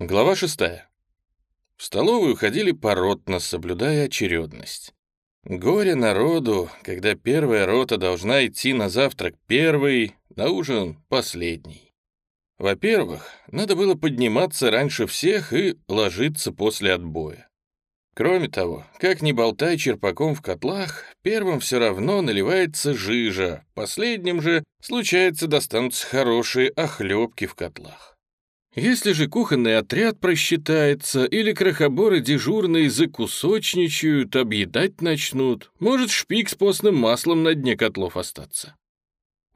Глава шестая. В столовую ходили поротно, соблюдая очередность. Горе народу, когда первая рота должна идти на завтрак первый, на ужин последний. Во-первых, надо было подниматься раньше всех и ложиться после отбоя. Кроме того, как ни болтай черпаком в котлах, первым все равно наливается жижа, последним же, случается, достанутся хорошие охлебки в котлах. Если же кухонный отряд просчитается или крохоборы дежурные закусочничают, объедать начнут, может шпик с постным маслом на дне котлов остаться.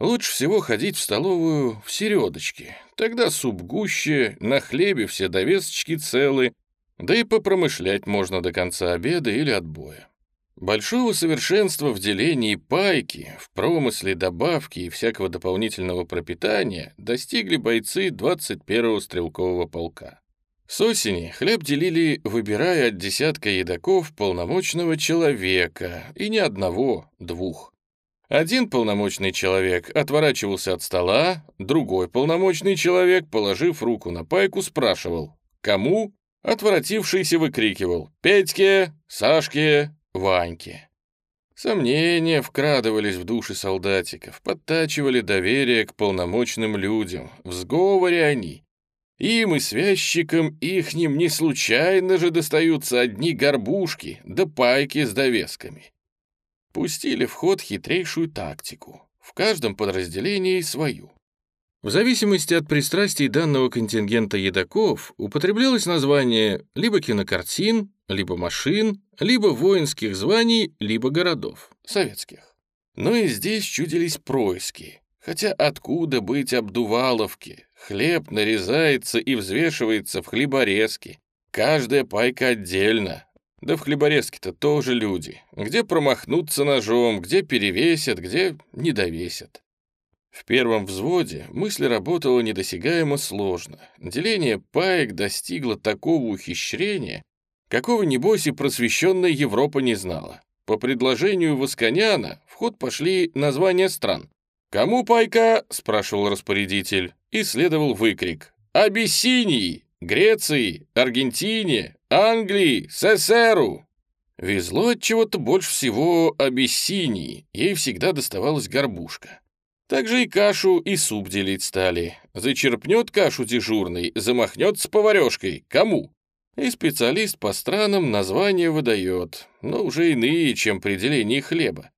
Лучше всего ходить в столовую в середочке, тогда суп гуще, на хлебе все довесочки целы, да и попромышлять можно до конца обеда или отбоя. Большого совершенства в делении пайки, в промысле добавки и всякого дополнительного пропитания достигли бойцы 21-го стрелкового полка. С осени хлеб делили, выбирая от десятка едоков полномочного человека, и не одного, двух. Один полномочный человек отворачивался от стола, другой полномочный человек, положив руку на пайку, спрашивал «Кому?», отворотившийся выкрикивал «Петьке! Сашке! Ваньке. Сомнения вкрадывались в души солдатиков, подтачивали доверие к полномочным людям. В сговоре они. Им и связчикам ихним не случайно же достаются одни горбушки да пайки с довесками. Пустили в ход хитрейшую тактику. В каждом подразделении свою. В зависимости от пристрастий данного контингента едоков употреблялось название либо кинокартин, либо машин, либо воинских званий, либо городов, советских. Но и здесь чудились происки. Хотя откуда быть обдуваловке? Хлеб нарезается и взвешивается в хлеборезке. Каждая пайка отдельно. Да в хлеборезке-то тоже люди. Где промахнуться ножом, где перевесят, где не довесят. В первом взводе мысль работала недосягаемо сложно. Деление паек достигло такого ухищрения, какого, небось, и просвещенная Европа не знала. По предложению Восконяна в ход пошли названия стран. «Кому пайка?» — спрашивал распорядитель, и следовал выкрик. «Абиссинии! Греции! Аргентине! Англии! СССРу!» Везло от чего-то больше всего Абиссинии, ей всегда доставалась горбушка. Также и кашу, и суп делить стали. Зачерпнет кашу дежурный, замахнется поварешкой. Кому? И специалист по странам название выдает, но уже иные, чем при делении хлеба.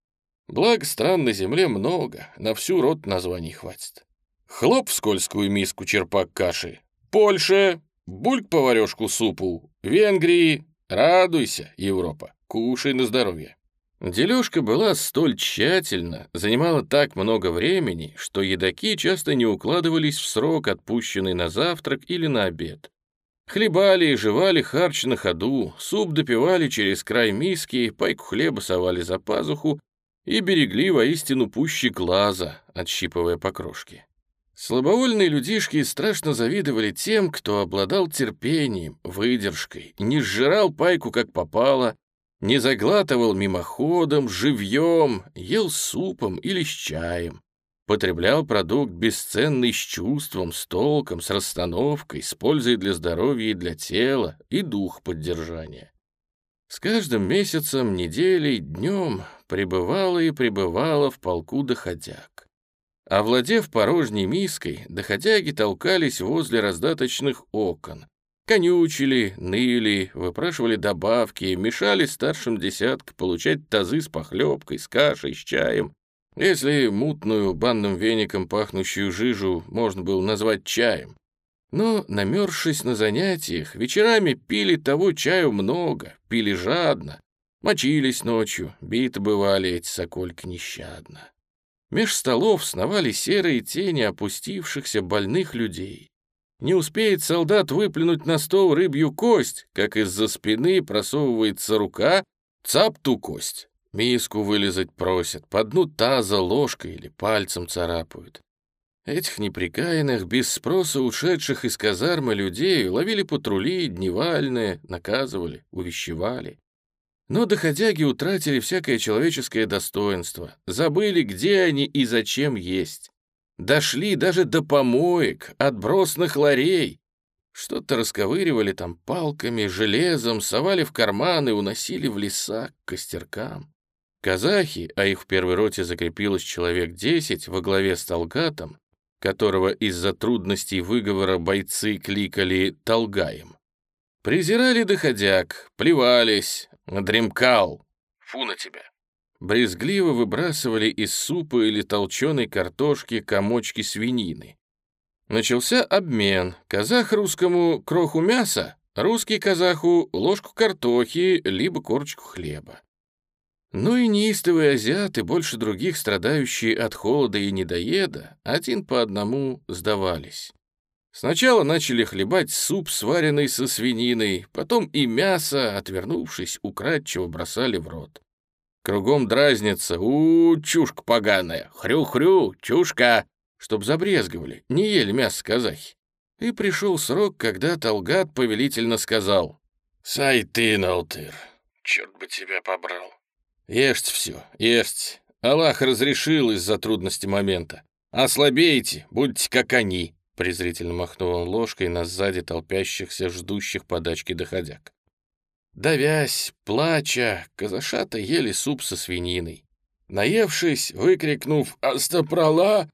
Благо стран на земле много, на всю рот названий хватит. Хлоп в скользкую миску черпак каши. Польша, бульк поварешку супу. Венгрии. Радуйся, Европа, кушай на здоровье. Дележка была столь тщательна, занимала так много времени, что едоки часто не укладывались в срок, отпущенный на завтрак или на обед. Хлебали и жевали харч на ходу, суп допивали через край миски, пайку хлеба совали за пазуху и берегли воистину пуще глаза, отщипывая покрошки. Слабовольные людишки страшно завидовали тем, кто обладал терпением, выдержкой, не сжирал пайку как попало, не заглатывал мимоходом, живьем, ел супом или с чаем. Потреблял продукт бесценный с чувством, с толком, с расстановкой, с пользой для здоровья и для тела, и дух поддержания. С каждым месяцем, неделей, днем пребывала и пребывала в полку доходяг. Овладев порожней миской, доходяги толкались возле раздаточных окон, Конючили, ныли, выпрашивали добавки, мешали старшим десятка получать тазы с похлебкой, с кашей, с чаем. Если мутную банным веником пахнущую жижу можно было назвать чаем. Но, намерзшись на занятиях, вечерами пили того чаю много, пили жадно, мочились ночью, биты бывали эти сокольки нещадно. Меж столов сновали серые тени опустившихся больных людей. Не успеет солдат выплюнуть на стол рыбью кость, как из-за спины просовывается рука, цап ту кость. Миску вылезать просят, по дну таза ложкой или пальцем царапают. Этих неприкаянных, без спроса ушедших из казармы людей ловили патрули, дневальные, наказывали, увещевали. Но доходяги утратили всякое человеческое достоинство, забыли, где они и зачем есть. Дошли даже до помоек, отбросных ларей. Что-то расковыривали там палками, железом, совали в карманы, уносили в леса к костеркам. Казахи, а их в первой роте закрепилось человек десять во главе с Талгатом, которого из-за трудностей выговора бойцы кликали «Толгаем». Презирали доходяг, плевались, дремкал. Фу на тебя. Брезгливо выбрасывали из супа или толченой картошки комочки свинины. Начался обмен. Казах русскому кроху мяса, русский казаху ложку картохи, либо корочку хлеба. Ну и неистовые азиаты, больше других страдающие от холода и недоеда, один по одному сдавались. Сначала начали хлебать суп, сваренный со свининой, потом и мясо, отвернувшись, украдчиво бросали в рот. Кругом дразнится «У, чушка поганая! Хрю-хрю, чушка!» Чтоб забрезговали, не ели мясо казахи. И пришел срок, когда Талгат повелительно сказал «Сай ты, Налтыр, черт бы тебя побрал!» Ешьте все, ешьте. Аллах разрешил из-за трудности момента. Ослабейте, будьте как они. Презрительно махнул он ложкой на сзади толпящихся, ждущих подачки доходяг. Давясь, плача, казашата ели суп со свининой. Наевшись, выкрикнув «Астапрола!»,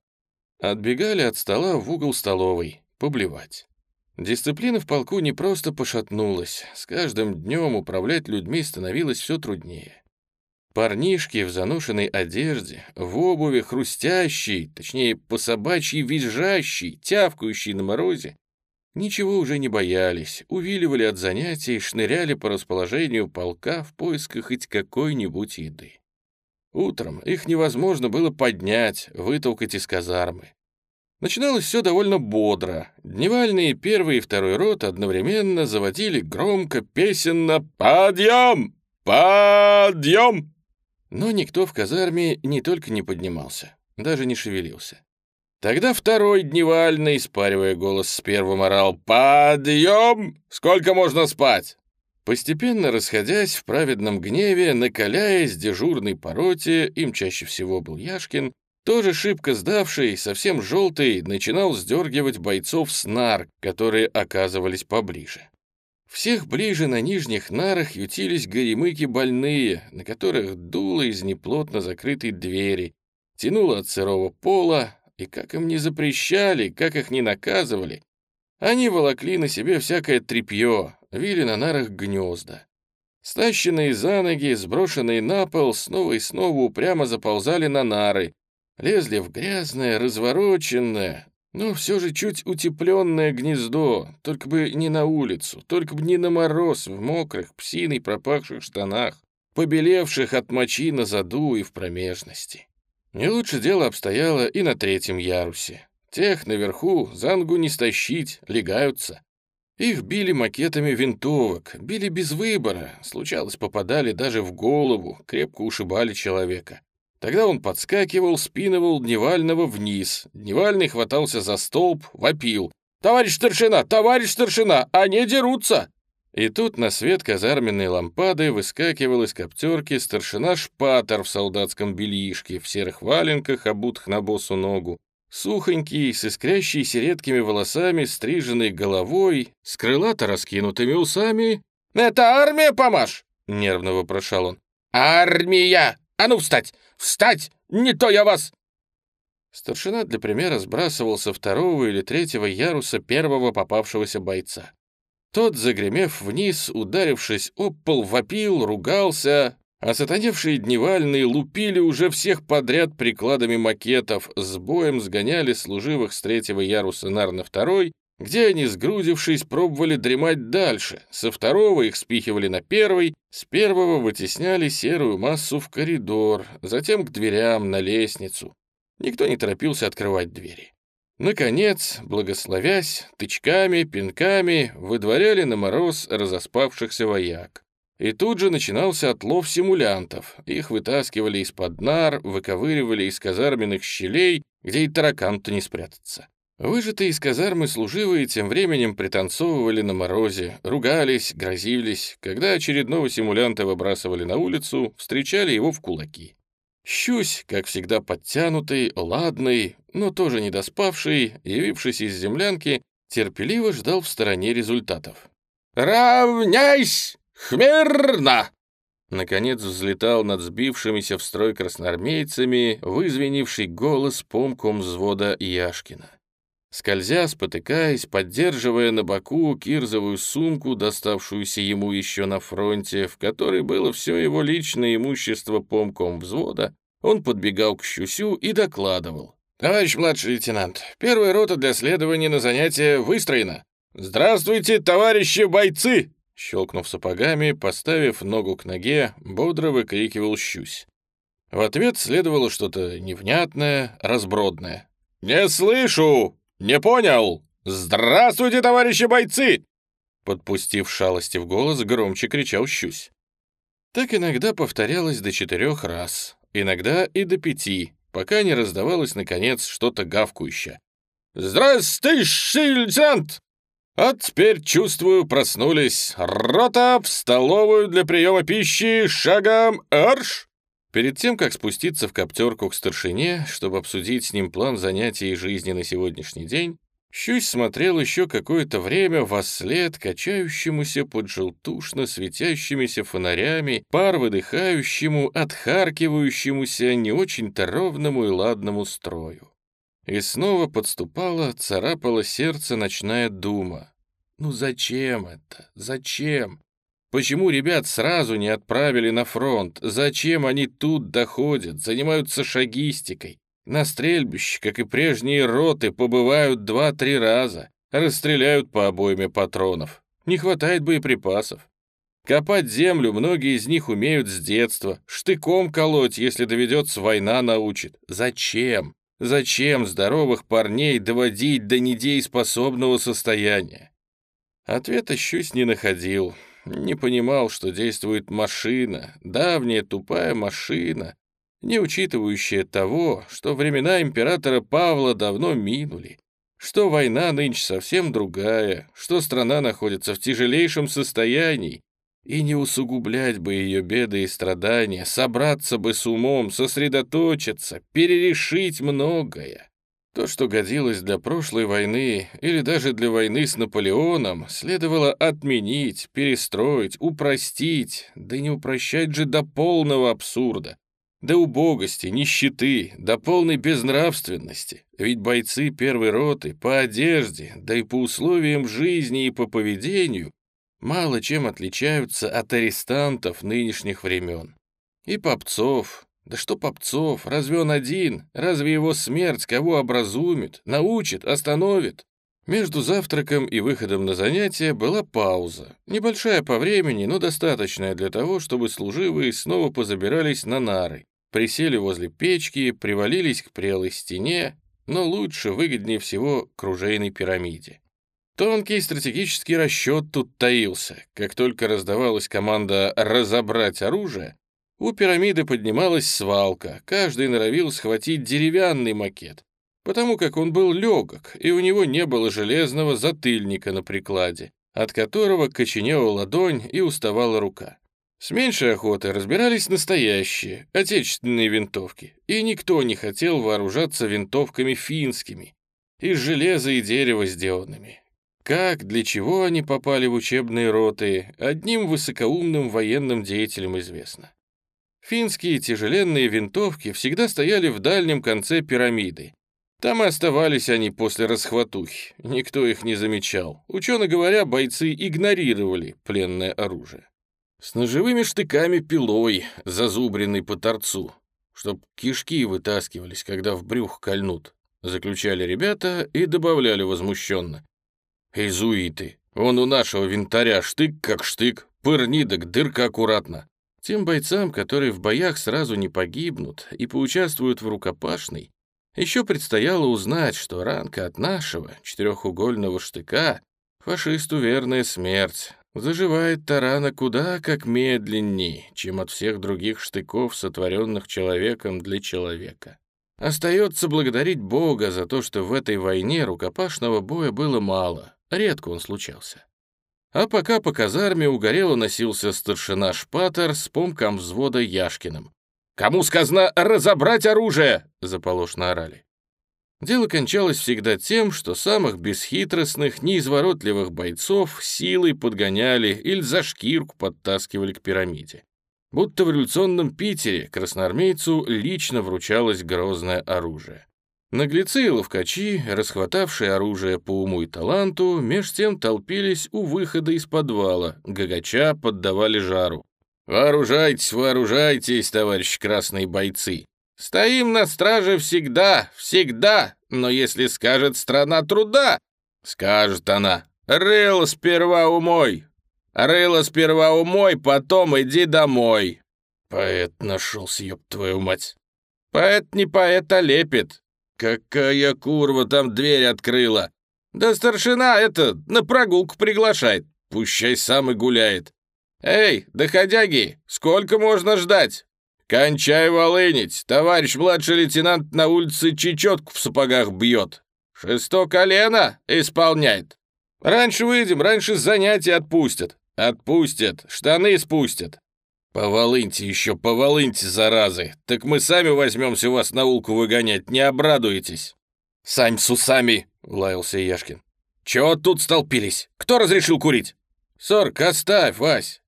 отбегали от стола в угол столовой, поблевать. Дисциплина в полку не просто пошатнулась, с каждым днем управлять людьми становилось все труднее. Парнишки в заношенной одежде, в обуви хрустящей, точнее, по собачьей визжащей, тявкающей на морозе, ничего уже не боялись, увиливали от занятий, шныряли по расположению полка в поисках хоть какой-нибудь еды. Утром их невозможно было поднять, вытолкать из казармы. Начиналось все довольно бодро. Дневальные первый и второй рот одновременно заводили громко, песенно «Подъем! Подъем!» Но никто в казарме не только не поднимался, даже не шевелился. Тогда второй дневальный, спаривая голос с первым, орал «Подъем! Сколько можно спать?» Постепенно расходясь в праведном гневе, накаляясь дежурной по роте, им чаще всего был Яшкин, тоже шибко сдавший, совсем желтый, начинал сдергивать бойцов с нар, которые оказывались поближе. Всех ближе на нижних нарах ютились горемыки больные, на которых дуло из неплотно закрытой двери, тянуло от сырого пола, и как им не запрещали, как их не наказывали, они волокли на себе всякое тряпье, вили на нарах гнезда. Стащенные за ноги, сброшенные на пол, снова и снова упрямо заползали на нары, лезли в грязное, развороченное, но все же чуть утепленное гнездо, только бы не на улицу, только бы не на мороз в мокрых, псиной пропахших штанах, побелевших от мочи на заду и в промежности. Не лучше дело обстояло и на третьем ярусе. Тех наверху зангу не стащить, легаются. Их били макетами винтовок, били без выбора, случалось, попадали даже в голову, крепко ушибали человека. Тогда он подскакивал, спинывал Дневального вниз. Дневальный хватался за столб, вопил. «Товарищ старшина! Товарищ старшина! Они дерутся!» И тут на свет казарменной лампады выскакивал из коптерки старшина Шпатер в солдатском бельишке, в серых валенках, обутых на босу ногу, сухонький, с искрящейся редкими волосами, стриженной головой, с крылато раскинутыми усами. «Это армия, помашь!» — нервно вопрошал он. «Армия! А ну встать! Встать! Не то я вас!» Старшина для примера сбрасывал со второго или третьего яруса первого попавшегося бойца. Тот, загремев вниз, ударившись об пол, вопил, ругался, а сатаневшие дневальные лупили уже всех подряд прикладами макетов, с боем сгоняли служивых с третьего яруса нар на второй, где они, сгрудившись, пробовали дремать дальше. Со второго их спихивали на первый, с первого вытесняли серую массу в коридор, затем к дверям, на лестницу. Никто не торопился открывать двери. Наконец, благословясь, тычками, пинками выдворяли на мороз разоспавшихся вояк. И тут же начинался отлов симулянтов. Их вытаскивали из-под нар, выковыривали из казарменных щелей, где и таракан-то не спрятаться. Выжатые из казармы служивые тем временем пританцовывали на морозе, ругались, грозились. Когда очередного симулянта выбрасывали на улицу, встречали его в кулаки. Щусь, как всегда подтянутый, ладный, но тоже недоспавший, явившись из землянки, терпеливо ждал в стороне результатов. «Равняйсь! Хмерно!» Наконец взлетал над сбившимися в строй красноармейцами вызвенивший голос помком взвода Яшкина. Скользя, спотыкаясь, поддерживая на боку кирзовую сумку, доставшуюся ему еще на фронте, в которой было все его личное имущество помком взвода, он подбегал к Щусю и докладывал. «Товарищ младший лейтенант, первая рота для следования на занятие выстроена. Здравствуйте, товарищи бойцы!» Щелкнув сапогами, поставив ногу к ноге, бодро выкрикивал Щусь. В ответ следовало что-то невнятное, разбродное. «Не слышу! Не понял! Здравствуйте, товарищи бойцы!» Подпустив шалости в голос, громче кричал Щусь. Так иногда повторялось до четырех раз, иногда и до пяти, пока не раздавалось, наконец, что-то гавкающее. «Здравствуйте, лейтенант! А теперь, чувствую, проснулись. Рота в столовую для приема пищи шагом арш!» Перед тем, как спуститься в коптерку к старшине, чтобы обсудить с ним план занятий и жизни на сегодняшний день, Щусь смотрел еще какое-то время во след качающемуся под желтушно светящимися фонарями, пар выдыхающему, отхаркивающемуся не очень-то ровному и ладному строю. И снова подступала, царапала сердце ночная дума. Ну зачем это? Зачем? Почему ребят сразу не отправили на фронт? Зачем они тут доходят, занимаются шагистикой? На стрельбище, как и прежние роты, побывают два-три раза, расстреляют по обойме патронов. Не хватает боеприпасов. Копать землю многие из них умеют с детства, штыком колоть, если доведется война научит. Зачем? Зачем здоровых парней доводить до недееспособного состояния? Ответа Щусь не находил. Не понимал, что действует машина, давняя тупая машина, не учитывающая того, что времена императора Павла давно минули, что война нынче совсем другая, что страна находится в тяжелейшем состоянии, и не усугублять бы ее беды и страдания, собраться бы с умом, сосредоточиться, перерешить многое. То, что годилось для прошлой войны или даже для войны с Наполеоном, следовало отменить, перестроить, упростить, да не упрощать же до полного абсурда, до убогости, нищеты, до полной безнравственности. Ведь бойцы первой роты по одежде, да и по условиям жизни и по поведению мало чем отличаются от арестантов нынешних времен. И Попцов, да что Попцов, разве он один? Разве его смерть кого образумит, научит, остановит? Между завтраком и выходом на занятия была пауза. Небольшая по времени, но достаточная для того, чтобы служивые снова позабирались на нары, присели возле печки, привалились к прелой стене, но лучше, выгоднее всего, к ружейной пирамиде. Тонкий стратегический расчет тут таился. Как только раздавалась команда «разобрать оружие», у пирамиды поднималась свалка, каждый норовил схватить деревянный макет, потому как он был легок, и у него не было железного затыльника на прикладе, от которого коченела ладонь и уставала рука. С меньшей охотой разбирались настоящие, отечественные винтовки, и никто не хотел вооружаться винтовками финскими, из железа и дерева сделанными. Как, для чего они попали в учебные роты, одним высокоумным военным деятелям известно. Финские тяжеленные винтовки всегда стояли в дальнем конце пирамиды. Там и оставались они после расхватухи. Никто их не замечал. Учено говоря, бойцы игнорировали пленное оружие. С ножевыми штыками пилой, зазубренной по торцу, чтоб кишки вытаскивались, когда в брюх кольнут, заключали ребята и добавляли возмущенно. Изуиты. Он у нашего винтаря штык как штык, пырнидок, дырка аккуратно. Тем бойцам, которые в боях сразу не погибнут и поучаствуют в рукопашной, еще предстояло узнать, что ранка от нашего четырехугольного штыка фашисту верная смерть. Заживает тарана куда как медленней, чем от всех других штыков, сотворенных человеком для человека. Остается благодарить Бога за то, что в этой войне рукопашного боя было мало, Редко он случался. А пока по казарме угорело носился старшина Шпатер с помком взвода Яшкиным. «Кому сказано разобрать оружие?» — заполошно орали. Дело кончалось всегда тем, что самых бесхитростных, неизворотливых бойцов силой подгоняли или за шкирку подтаскивали к пирамиде. Будто в революционном Питере красноармейцу лично вручалось грозное оружие. Наглецы и ловкачи, расхватавшие оружие по уму и таланту, меж тем толпились у выхода из подвала, гагача поддавали жару. «Вооружайтесь, вооружайтесь, товарищи красные бойцы! Стоим на страже всегда, всегда, но если скажет страна труда, скажет она, рыло сперва умой, рыло сперва умой, потом иди домой. Поэт нашелся, ёб твою мать. Поэт не поэт, а лепит. Какая курва там дверь открыла. Да старшина это на прогулку приглашает, пущай сам и гуляет. Эй, доходяги, сколько можно ждать? «Кончай волынить! Товарищ младший лейтенант на улице чечетку в сапогах бьет! Шесто колено исполняет! Раньше выйдем, раньше занятия отпустят! Отпустят, штаны спустят!» «Поволыньте еще, поволыньте, заразы! Так мы сами возьмемся вас на улку выгонять, не обрадуетесь!» «Сами с усами!» — лаялся Яшкин. «Чего тут столпились? Кто разрешил курить?» «Сорок, оставь, Вась!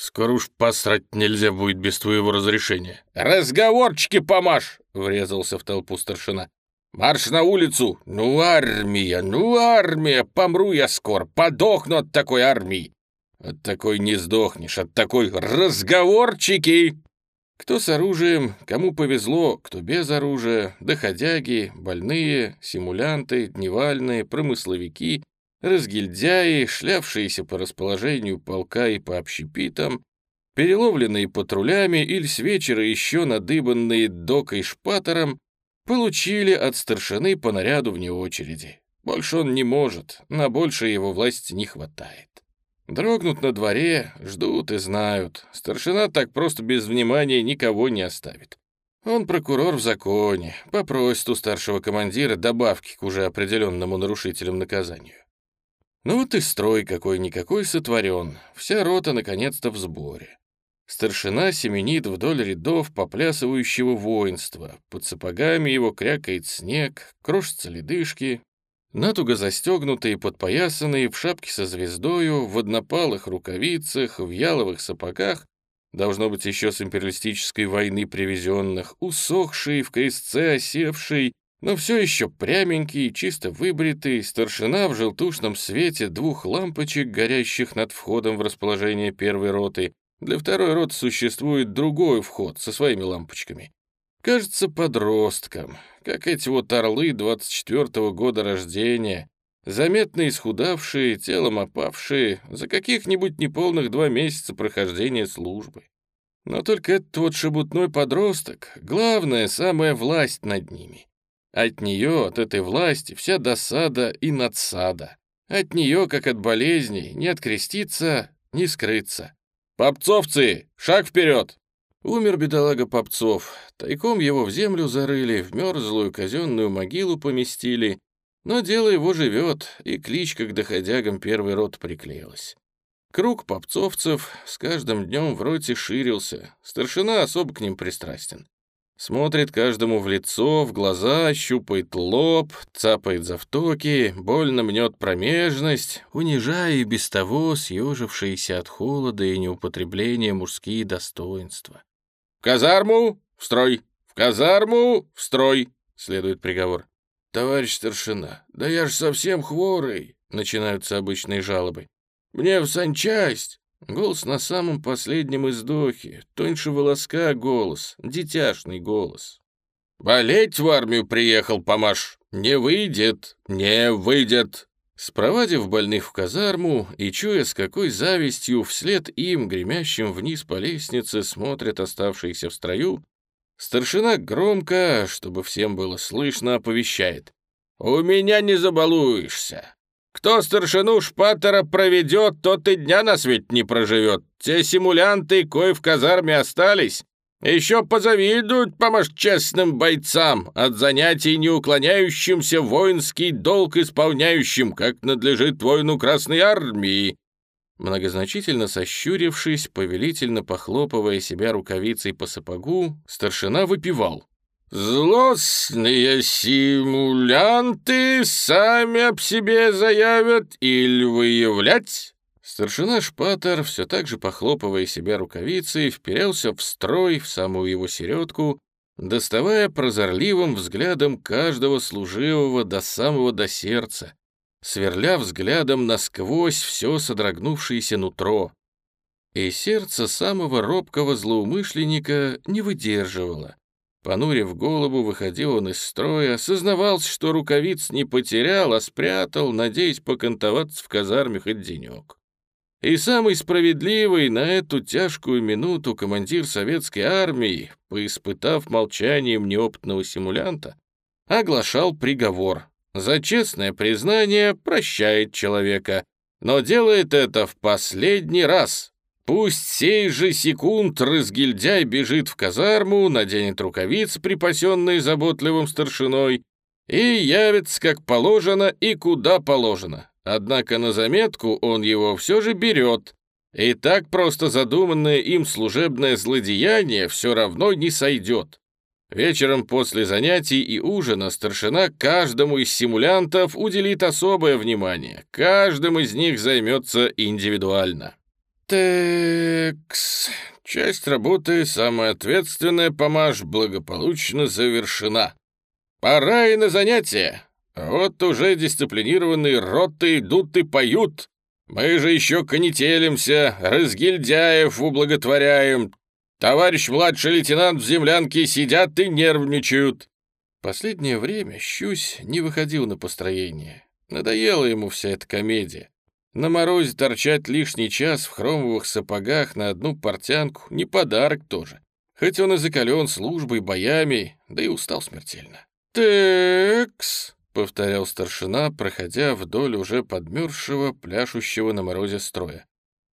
«Скоро уж посрать нельзя будет без твоего разрешения». «Разговорчики помашь!» — врезался в толпу старшина. «Марш на улицу! Ну, армия, ну, армия! Помру я скоро, подохну от такой армии!» «От такой не сдохнешь, от такой разговорчики!» Кто с оружием, кому повезло, кто без оружия, доходяги, больные, симулянты, дневальные, промысловики, разгильдяи, шлявшиеся по расположению полка и по общепитам, переловленные патрулями или с вечера еще надыбанные докой шпатором, получили от старшины по наряду вне очереди. Больше он не может, на больше его власти не хватает. Дрогнут на дворе, ждут и знают. Старшина так просто без внимания никого не оставит. Он прокурор в законе, попросит у старшего командира добавки к уже определенному нарушителям наказанию. Ну вот и строй какой-никакой сотворен, вся рота наконец-то в сборе. Старшина семенит вдоль рядов поплясывающего воинства, под сапогами его крякает снег, крошатся ледышки, натуго застегнутые, подпоясанные, в шапке со звездою, в однопалых рукавицах, в яловых сапогах, должно быть еще с империалистической войны привезенных, усохший, в крестце осевший, но все еще пряменький, чисто выбритый, старшина в желтушном свете двух лампочек, горящих над входом в расположение первой роты. Для второй роты существует другой вход со своими лампочками. Кажется подростком, как эти вот орлы 24-го года рождения, заметно исхудавшие, телом опавшие, за каких-нибудь неполных два месяца прохождения службы. Но только этот вот шебутной подросток — главная, самая власть над ними. От нее, от этой власти, вся досада и надсада. От нее, как от болезней, не откреститься, не скрыться. «Попцовцы, шаг вперед!» Умер бедолага Попцов. Тайком его в землю зарыли, в мерзлую казенную могилу поместили. Но дело его живет, и кличка к доходягам первый рот приклеилась. Круг попцовцев с каждым днем в роте ширился. Старшина особо к ним пристрастен. Смотрит каждому в лицо, в глаза, щупает лоб, цапает за втоки, больно мнет промежность, унижая и без того съежившиеся от холода и неупотребления мужские достоинства. «В казарму! В строй! В казарму! В строй!» — следует приговор. «Товарищ старшина, да я ж совсем хворый!» — начинаются обычные жалобы. «Мне в санчасть!» Голос на самом последнем издохе, тоньше волоска голос, дитяшный голос. «Болеть в армию приехал, Помаш! Не выйдет, не выйдет!» Спровадив больных в казарму и чуя, с какой завистью вслед им, гремящим вниз по лестнице, смотрят оставшиеся в строю, старшина громко, чтобы всем было слышно, оповещает. «У меня не забалуешься! Кто старшину Шпатера проведет, тот и дня на свет не проживет. Те симулянты, кои в казарме остались, еще позавидуют, помощь честным бойцам, от занятий не уклоняющимся воинский долг исполняющим, как надлежит воину Красной Армии». Многозначительно сощурившись, повелительно похлопывая себя рукавицей по сапогу, старшина выпивал. Злостные симулянты сами об себе заявят или выявлять?» Старшина Шпатер, все так же похлопывая себя рукавицей, вперялся в строй в самую его середку, доставая прозорливым взглядом каждого служивого до самого до сердца, сверля взглядом насквозь все содрогнувшееся нутро. И сердце самого робкого злоумышленника не выдерживало. Понурив голову, выходил он из строя, сознавался, что рукавиц не потерял, а спрятал, надеясь покантоваться в казарме хоть денек. И самый справедливый на эту тяжкую минуту командир советской армии, поиспытав молчанием неопытного симулянта, оглашал приговор. За честное признание прощает человека, но делает это в последний раз, Пусть сей же секунд разгильдяй бежит в казарму, наденет рукавицы, припасенные заботливым старшиной, и явится как положено и куда положено. Однако на заметку он его все же берет, и так просто задуманное им служебное злодеяние все равно не сойдет. Вечером после занятий и ужина старшина каждому из симулянтов уделит особое внимание, каждым из них займется индивидуально. Текс. Часть работы, самая ответственная, помаш, благополучно завершена. Пора и на занятия. Вот уже дисциплинированные роты идут и поют. Мы же еще конетелимся, разгильдяев ублаготворяем. Товарищ младший лейтенант в землянке сидят и нервничают. Последнее время Щусь не выходил на построение. Надоела ему вся эта комедия. На морозе торчать лишний час в хромовых сапогах на одну портянку — не подарок тоже. Хоть он и закален службой, боями, да и устал смертельно. «Текс», — повторял старшина, проходя вдоль уже подмерзшего, пляшущего на морозе строя.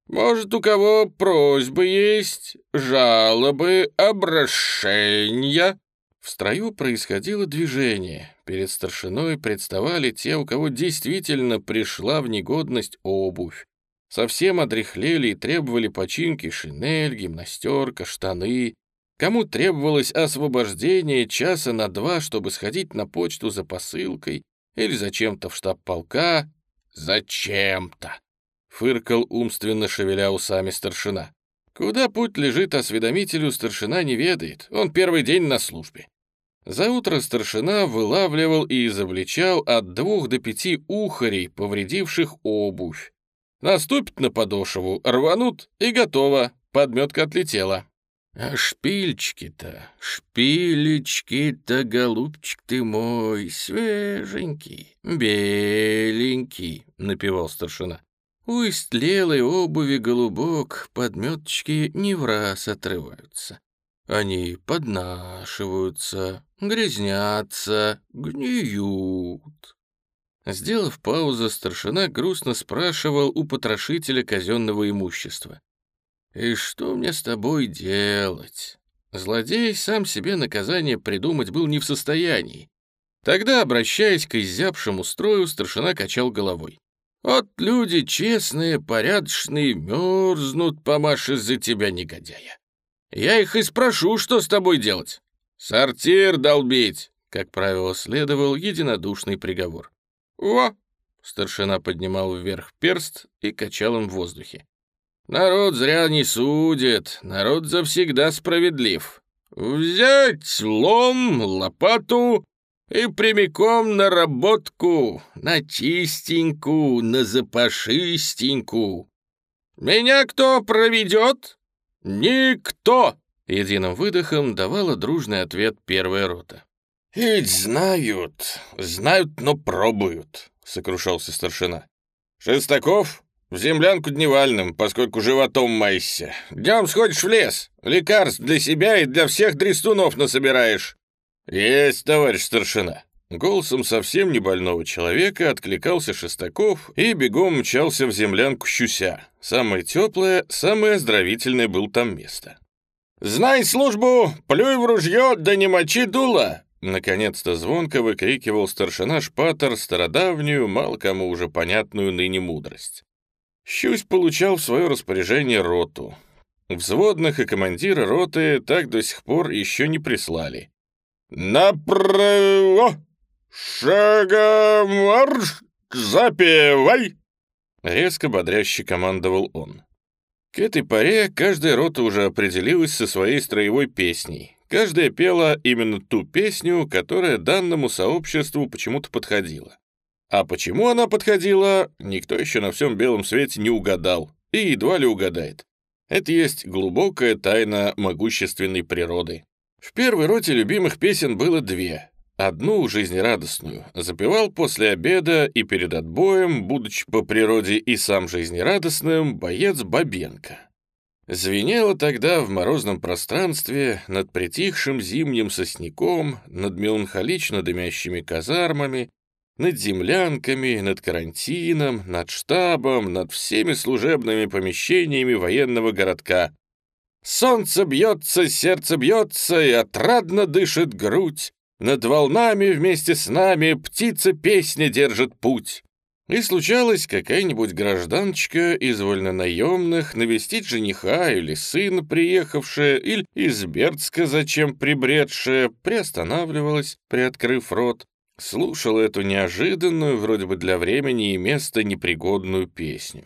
«Может, у кого просьбы есть, жалобы, обращения?» В строю происходило движение. Перед старшиной представали те, у кого действительно пришла в негодность обувь. Совсем одряхлели и требовали починки шинель, гимнастерка, штаны. Кому требовалось освобождение часа на два, чтобы сходить на почту за посылкой или зачем-то в штаб полка. Зачем-то! Фыркал умственно шевеля усами старшина. Куда путь лежит осведомителю, старшина не ведает. Он первый день на службе. За утро старшина вылавливал и изобличал от двух до пяти ухарей, повредивших обувь. Наступит на подошву, рванут, и готово, подметка отлетела. «А шпильчики-то, шпилечки-то, голубчик ты мой, свеженький, беленький», — напевал старшина. У истлелой обуви голубок подметочки не в раз отрываются. Они поднашиваются, грязнятся, гниют. Сделав паузу, старшина грустно спрашивал у потрошителя казенного имущества. «И что мне с тобой делать?» Злодей сам себе наказание придумать был не в состоянии. Тогда, обращаясь к изябшему строю, старшина качал головой. «Вот люди честные, порядочные, мерзнут, помашь из-за тебя, негодяя. Я их и спрошу, что с тобой делать. Сортир долбить, как правило, следовал единодушный приговор. Во! Старшина поднимал вверх перст и качал им в воздухе. Народ зря не судит, народ завсегда справедлив. Взять лом, лопату и прямиком на работку, на чистенькую, на запашистенькую. Меня кто проведет, «Никто!» — единым выдохом давала дружный ответ первая рота. «Ведь знают, знают, но пробуют», — сокрушался старшина. «Шестаков, в землянку дневальным, поскольку животом майся. Днем сходишь в лес, лекарств для себя и для всех дрестунов насобираешь». «Есть, товарищ старшина». Голосом совсем не больного человека откликался Шестаков и бегом мчался в землянку щуся. Самое теплое, самое оздоровительное был там место. «Знай службу, плюй в ружье, да не мочи дуло!» Наконец-то звонко выкрикивал старшина Шпатер стародавнюю, мало кому уже понятную ныне мудрость. Щусь получал в свое распоряжение роту. Взводных и командира роты так до сих пор еще не прислали. «Направо! Шагом марш! Запевай!» Резко бодряще командовал он. К этой поре каждая рота уже определилась со своей строевой песней. Каждая пела именно ту песню, которая данному сообществу почему-то подходила. А почему она подходила, никто еще на всем белом свете не угадал и едва ли угадает. Это есть глубокая тайна могущественной природы. В первой роте любимых песен было две. Одну, жизнерадостную, запевал после обеда и перед отбоем, будучи по природе и сам жизнерадостным, боец Бабенко. Звенело тогда в морозном пространстве над притихшим зимним сосняком, над меланхолично дымящими казармами, над землянками, над карантином, над штабом, над всеми служебными помещениями военного городка. Солнце бьется, сердце бьется, и отрадно дышит грудь. Над волнами вместе с нами птица песня держит путь. И случалось, какая-нибудь гражданочка из вольнонаемных навестить жениха или сына приехавшая, или из Бердска зачем прибредшая, приостанавливалась, приоткрыв рот, слушал эту неожиданную, вроде бы для времени и места непригодную песню.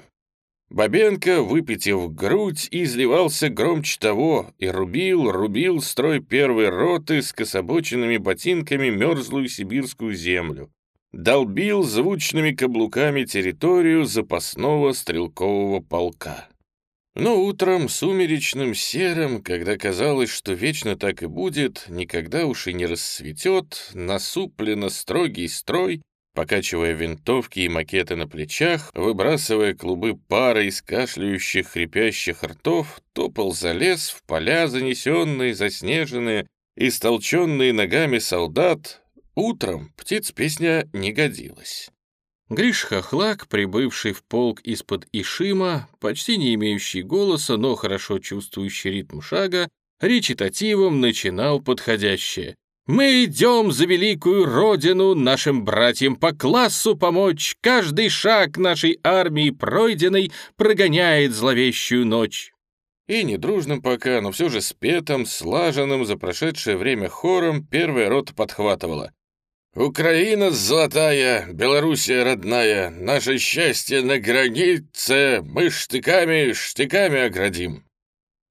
Бабенко, выпитив грудь, изливался громче того и рубил, рубил строй первой роты с кособоченными ботинками мерзлую сибирскую землю. Долбил звучными каблуками территорию запасного стрелкового полка. Но утром, сумеречным, серым, когда казалось, что вечно так и будет, никогда уж и не рассветет, насупленно строгий строй, покачивая винтовки и макеты на плечах, выбрасывая клубы пара из кашляющих, хрипящих ртов, топал за лес в поля, занесенные, заснеженные, истолченные ногами солдат. Утром птиц песня не годилась. Гриш Хохлак, прибывший в полк из-под Ишима, почти не имеющий голоса, но хорошо чувствующий ритм шага, речитативом начинал подходящее. «Мы идем за великую родину, нашим братьям по классу помочь, каждый шаг нашей армии пройденной прогоняет зловещую ночь». И недружным пока, но все же спетым, слаженным за прошедшее время хором первая рота подхватывала. Украина золотая, Белоруссия родная, наше счастье на границе, мы штыками, штыками оградим.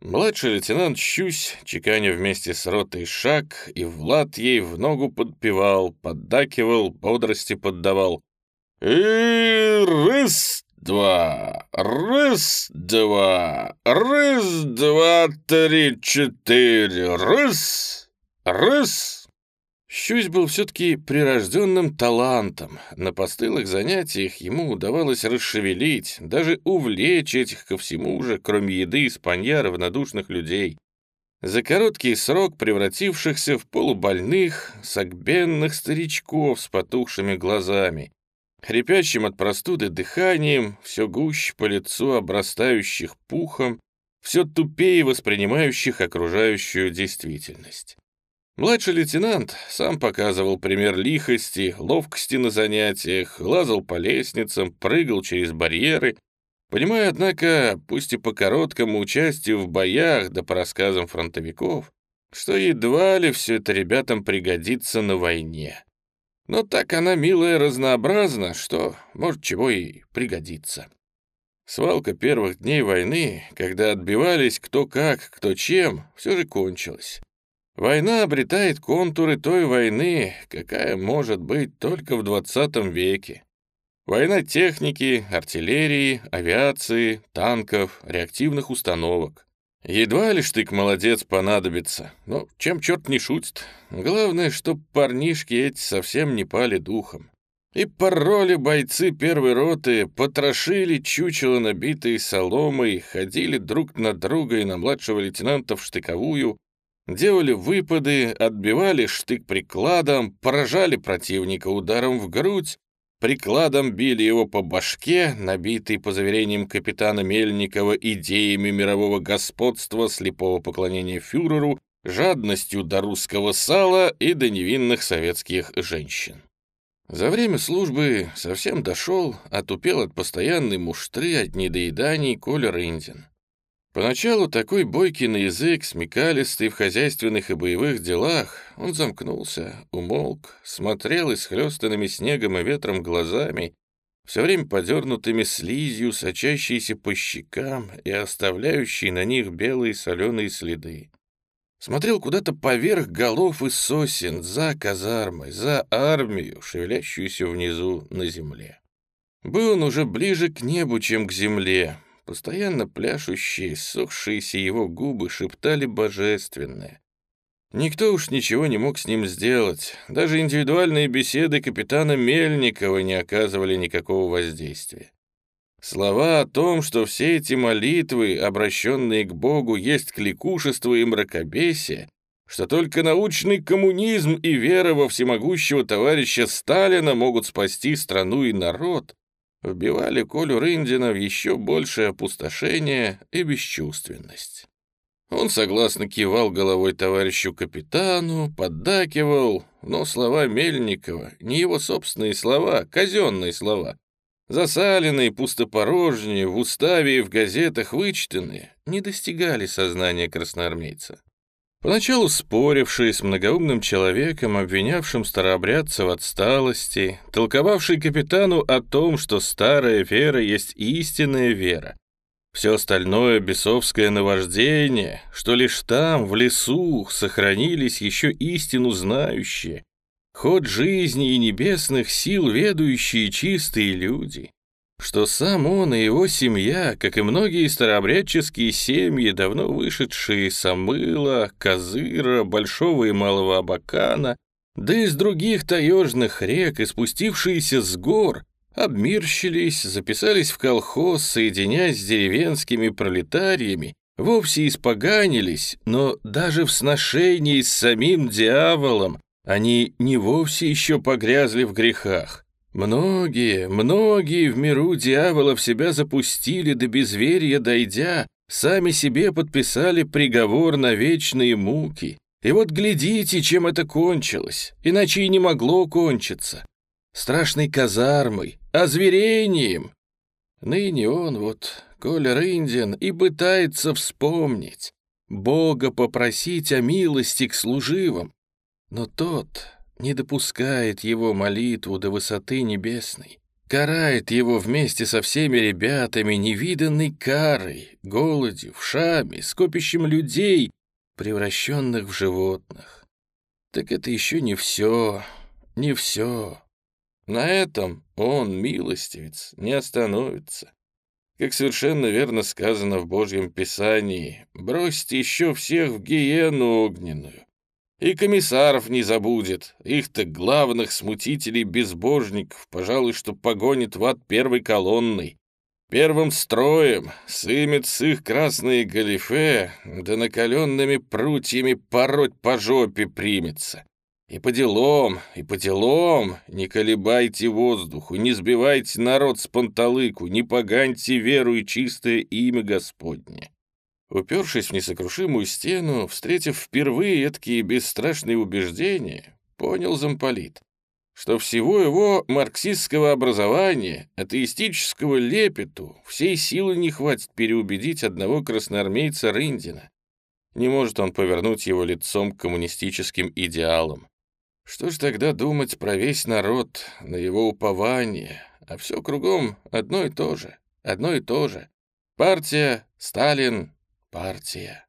Младший лейтенант Щусь, чеканя вместе с ротой шаг, и Влад ей в ногу подпевал, поддакивал, бодрости поддавал. И рыс, два, рыс, два, рыс, два, три, четыре, рыс, рыс. Щусь был все-таки прирожденным талантом. На постылых занятиях ему удавалось расшевелить, даже увлечь этих ко всему уже, кроме еды, испанья равнодушных людей. За короткий срок превратившихся в полубольных, согбенных старичков с потухшими глазами, хрипящим от простуды дыханием, все гуще по лицу обрастающих пухом, все тупее воспринимающих окружающую действительность. Младший лейтенант сам показывал пример лихости, ловкости на занятиях, лазал по лестницам, прыгал через барьеры, понимая, однако, пусть и по короткому участию в боях да по рассказам фронтовиков, что едва ли все это ребятам пригодится на войне. Но так она милая разнообразна, что, может, чего и пригодится. Свалка первых дней войны, когда отбивались кто как, кто чем, все же кончилась. Война обретает контуры той войны, какая может быть только в 20 веке. Война техники, артиллерии, авиации, танков, реактивных установок. Едва ли штык-молодец понадобится, но чем черт не шутит. Главное, чтоб парнишки эти совсем не пали духом. И пароли бойцы первой роты, потрошили чучело, набитые соломой, ходили друг на друга и на младшего лейтенанта в штыковую, делали выпады, отбивали штык прикладом, поражали противника ударом в грудь, прикладом били его по башке, набитый, по заверениям капитана Мельникова, идеями мирового господства, слепого поклонения фюреру, жадностью до русского сала и до невинных советских женщин. За время службы совсем дошел, отупел от постоянной муштры, от недоеданий Коля Рындин. Поначалу такой бойкий на язык, смекалистый в хозяйственных и боевых делах, он замкнулся, умолк, смотрел исхлёстанными снегом и ветром глазами, все время подернутыми слизью, сочащейся по щекам и оставляющей на них белые соленые следы. Смотрел куда-то поверх голов и сосен, за казармой, за армию, шевелящуюся внизу на земле. Был он уже ближе к небу, чем к земле, Постоянно пляшущие, сохшиеся его губы шептали божественное. Никто уж ничего не мог с ним сделать. Даже индивидуальные беседы капитана Мельникова не оказывали никакого воздействия. Слова о том, что все эти молитвы, обращенные к Богу, есть кликушество и мракобесие, что только научный коммунизм и вера во всемогущего товарища Сталина могут спасти страну и народ, вбивали Колю Рындина в еще большее опустошение и бесчувственность. Он согласно кивал головой товарищу капитану, поддакивал, но слова Мельникова, не его собственные слова, казенные слова, засаленные, пустопорожние, в уставе и в газетах вычитанные, не достигали сознания красноармейца. Поначалу споривший с многоумным человеком, обвинявшим старообрядца в отсталости, толковавший капитану о том, что старая вера есть истинная вера, все остальное бесовское наваждение, что лишь там, в лесу, сохранились еще истину знающие, ход жизни и небесных сил ведущие чистые люди, что сам он и его семья, как и многие старообрядческие семьи, давно вышедшие из Самыла, Козыра, Большого и Малого Абакана, да из других таежных рек и спустившиеся с гор, обмирщились, записались в колхоз, соединяясь с деревенскими пролетариями, вовсе испоганились, но даже в сношении с самим дьяволом они не вовсе еще погрязли в грехах. Многие, многие в миру дьяволов себя запустили до безверия дойдя, сами себе подписали приговор на вечные муки. И вот глядите, чем это кончилось, иначе и не могло кончиться. Страшной казармой, озверением. Ныне он вот, Коля Рындин, и пытается вспомнить, Бога попросить о милости к служивым. Но тот не допускает его молитву до высоты небесной, карает его вместе со всеми ребятами невиданной карой, голодью, вшами, скопищем людей, превращенных в животных. Так это еще не все, не все. На этом он, милостивец, не остановится. Как совершенно верно сказано в Божьем Писании, бросьте еще всех в гиену огненную. И комиссаров не забудет, их-то главных смутителей-безбожников, пожалуй, что погонит в ад первой колонной. Первым строем сымет с их красные галифе, да накаленными прутьями пороть по жопе примется. И по делам, и по делам не колебайте воздуху, не сбивайте народ с панталыку, не поганьте веру и чистое имя Господне. Упершись в несокрушимую стену, встретив впервые такие бесстрашные убеждения, понял замполит, что всего его марксистского образования, атеистического лепету, всей силы не хватит переубедить одного красноармейца Рындина. Не может он повернуть его лицом к коммунистическим идеалам. Что ж тогда думать про весь народ, на его упование, а все кругом одно и то же, одно и то же. Партия, Сталин, партия.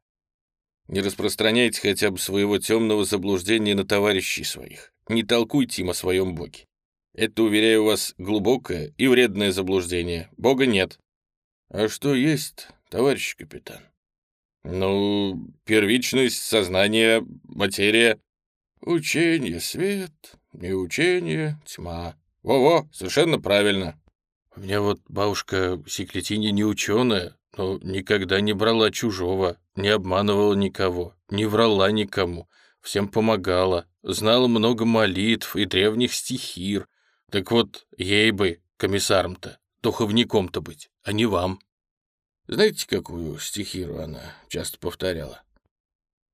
Не распространяйте хотя бы своего темного заблуждения на товарищей своих. Не толкуйте им о своем Боге. Это, уверяю вас, глубокое и вредное заблуждение. Бога нет. А что есть, товарищ капитан? Ну, первичность, сознание, материя. Учение — свет, не учение — тьма. Во-во, совершенно правильно. У меня вот бабушка Секлетини не ученая, но никогда не брала чужого, не обманывала никого, не врала никому, всем помогала, знала много молитв и древних стихир. Так вот, ей бы, комиссаром-то, духовником-то быть, а не вам. Знаете, какую стихиру она часто повторяла?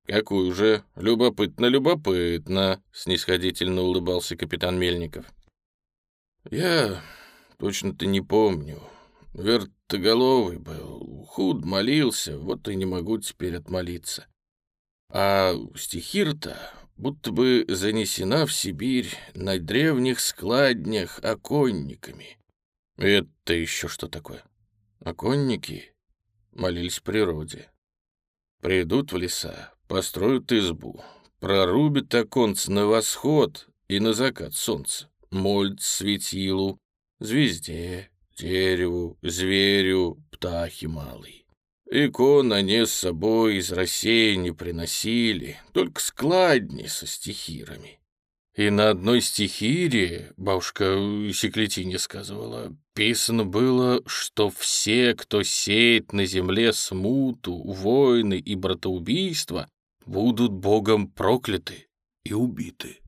«Какую же? Любопытно, любопытно», — снисходительно улыбался капитан Мельников. «Я точно-то не помню, вертоголовый был, худ молился, вот и не могу теперь отмолиться. А стихир-то будто бы занесена в Сибирь на древних складнях оконниками. Это еще что такое? Оконники молились природе. Придут в леса, построят избу, прорубят оконцы на восход и на закат солнца, мольт светилу, звезде, дереву, зверю, птахи малый. Икон они с собой из России не приносили, только складни со стихирами. И на одной стихире, бабушка Секлетине сказывала, писано было, что все, кто сеет на земле смуту, войны и братоубийства, будут богом прокляты и убиты.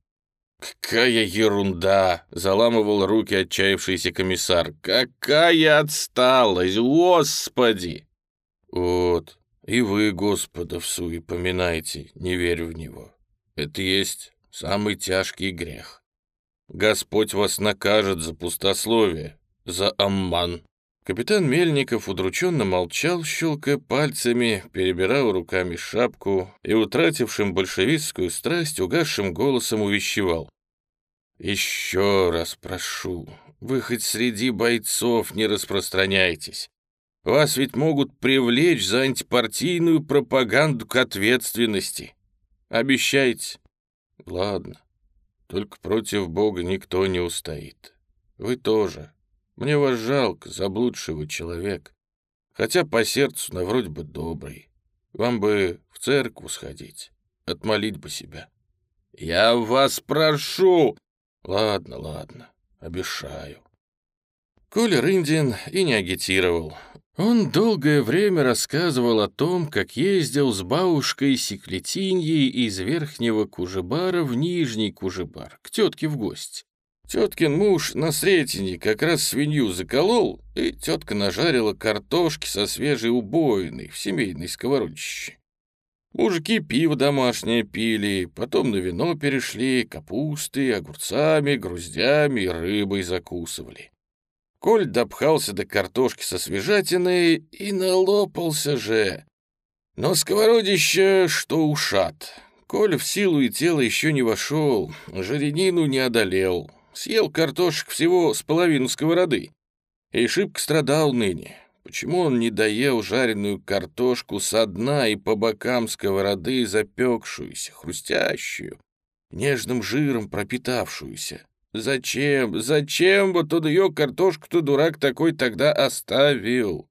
«Какая ерунда!» — заламывал руки отчаявшийся комиссар. «Какая отсталость! Господи!» «Вот, и вы Господа в суе поминайте, не верю в Него. Это есть самый тяжкий грех. Господь вас накажет за пустословие, за амман». Капитан Мельников удрученно молчал, щелкая пальцами, перебирал руками шапку и, утратившим большевистскую страсть, угасшим голосом увещевал. «Еще раз прошу, вы хоть среди бойцов не распространяйтесь. Вас ведь могут привлечь за антипартийную пропаганду к ответственности. Обещайте. Ладно, только против Бога никто не устоит. Вы тоже. Мне вас жалко, заблудший вы человек. Хотя по сердцу на вроде бы добрый. Вам бы в церковь сходить, отмолить бы себя. Я вас прошу. Ладно, ладно, обещаю. Коля Рындин и не агитировал. Он долгое время рассказывал о том, как ездил с бабушкой Секлетиньей из Верхнего Кужебара в Нижний Кужебар, к тетке в гости. Теткин муж на Сретенье как раз свинью заколол, и тетка нажарила картошки со свежей убойной в семейной сковородище. Мужики пиво домашнее пили, потом на вино перешли, капустой, огурцами, груздями и рыбой закусывали. Коль допхался до картошки со свежатиной и налопался же. Но сковородище, что ушат. Коль в силу и тело еще не вошел, жиренину не одолел. Съел картошек всего с половину сковороды. И шибко страдал ныне. Почему он не доел жареную картошку со дна и по бокам сковороды запекшуюся, хрустящую, нежным жиром пропитавшуюся? Зачем, зачем вот он ее картошку-то дурак такой тогда оставил?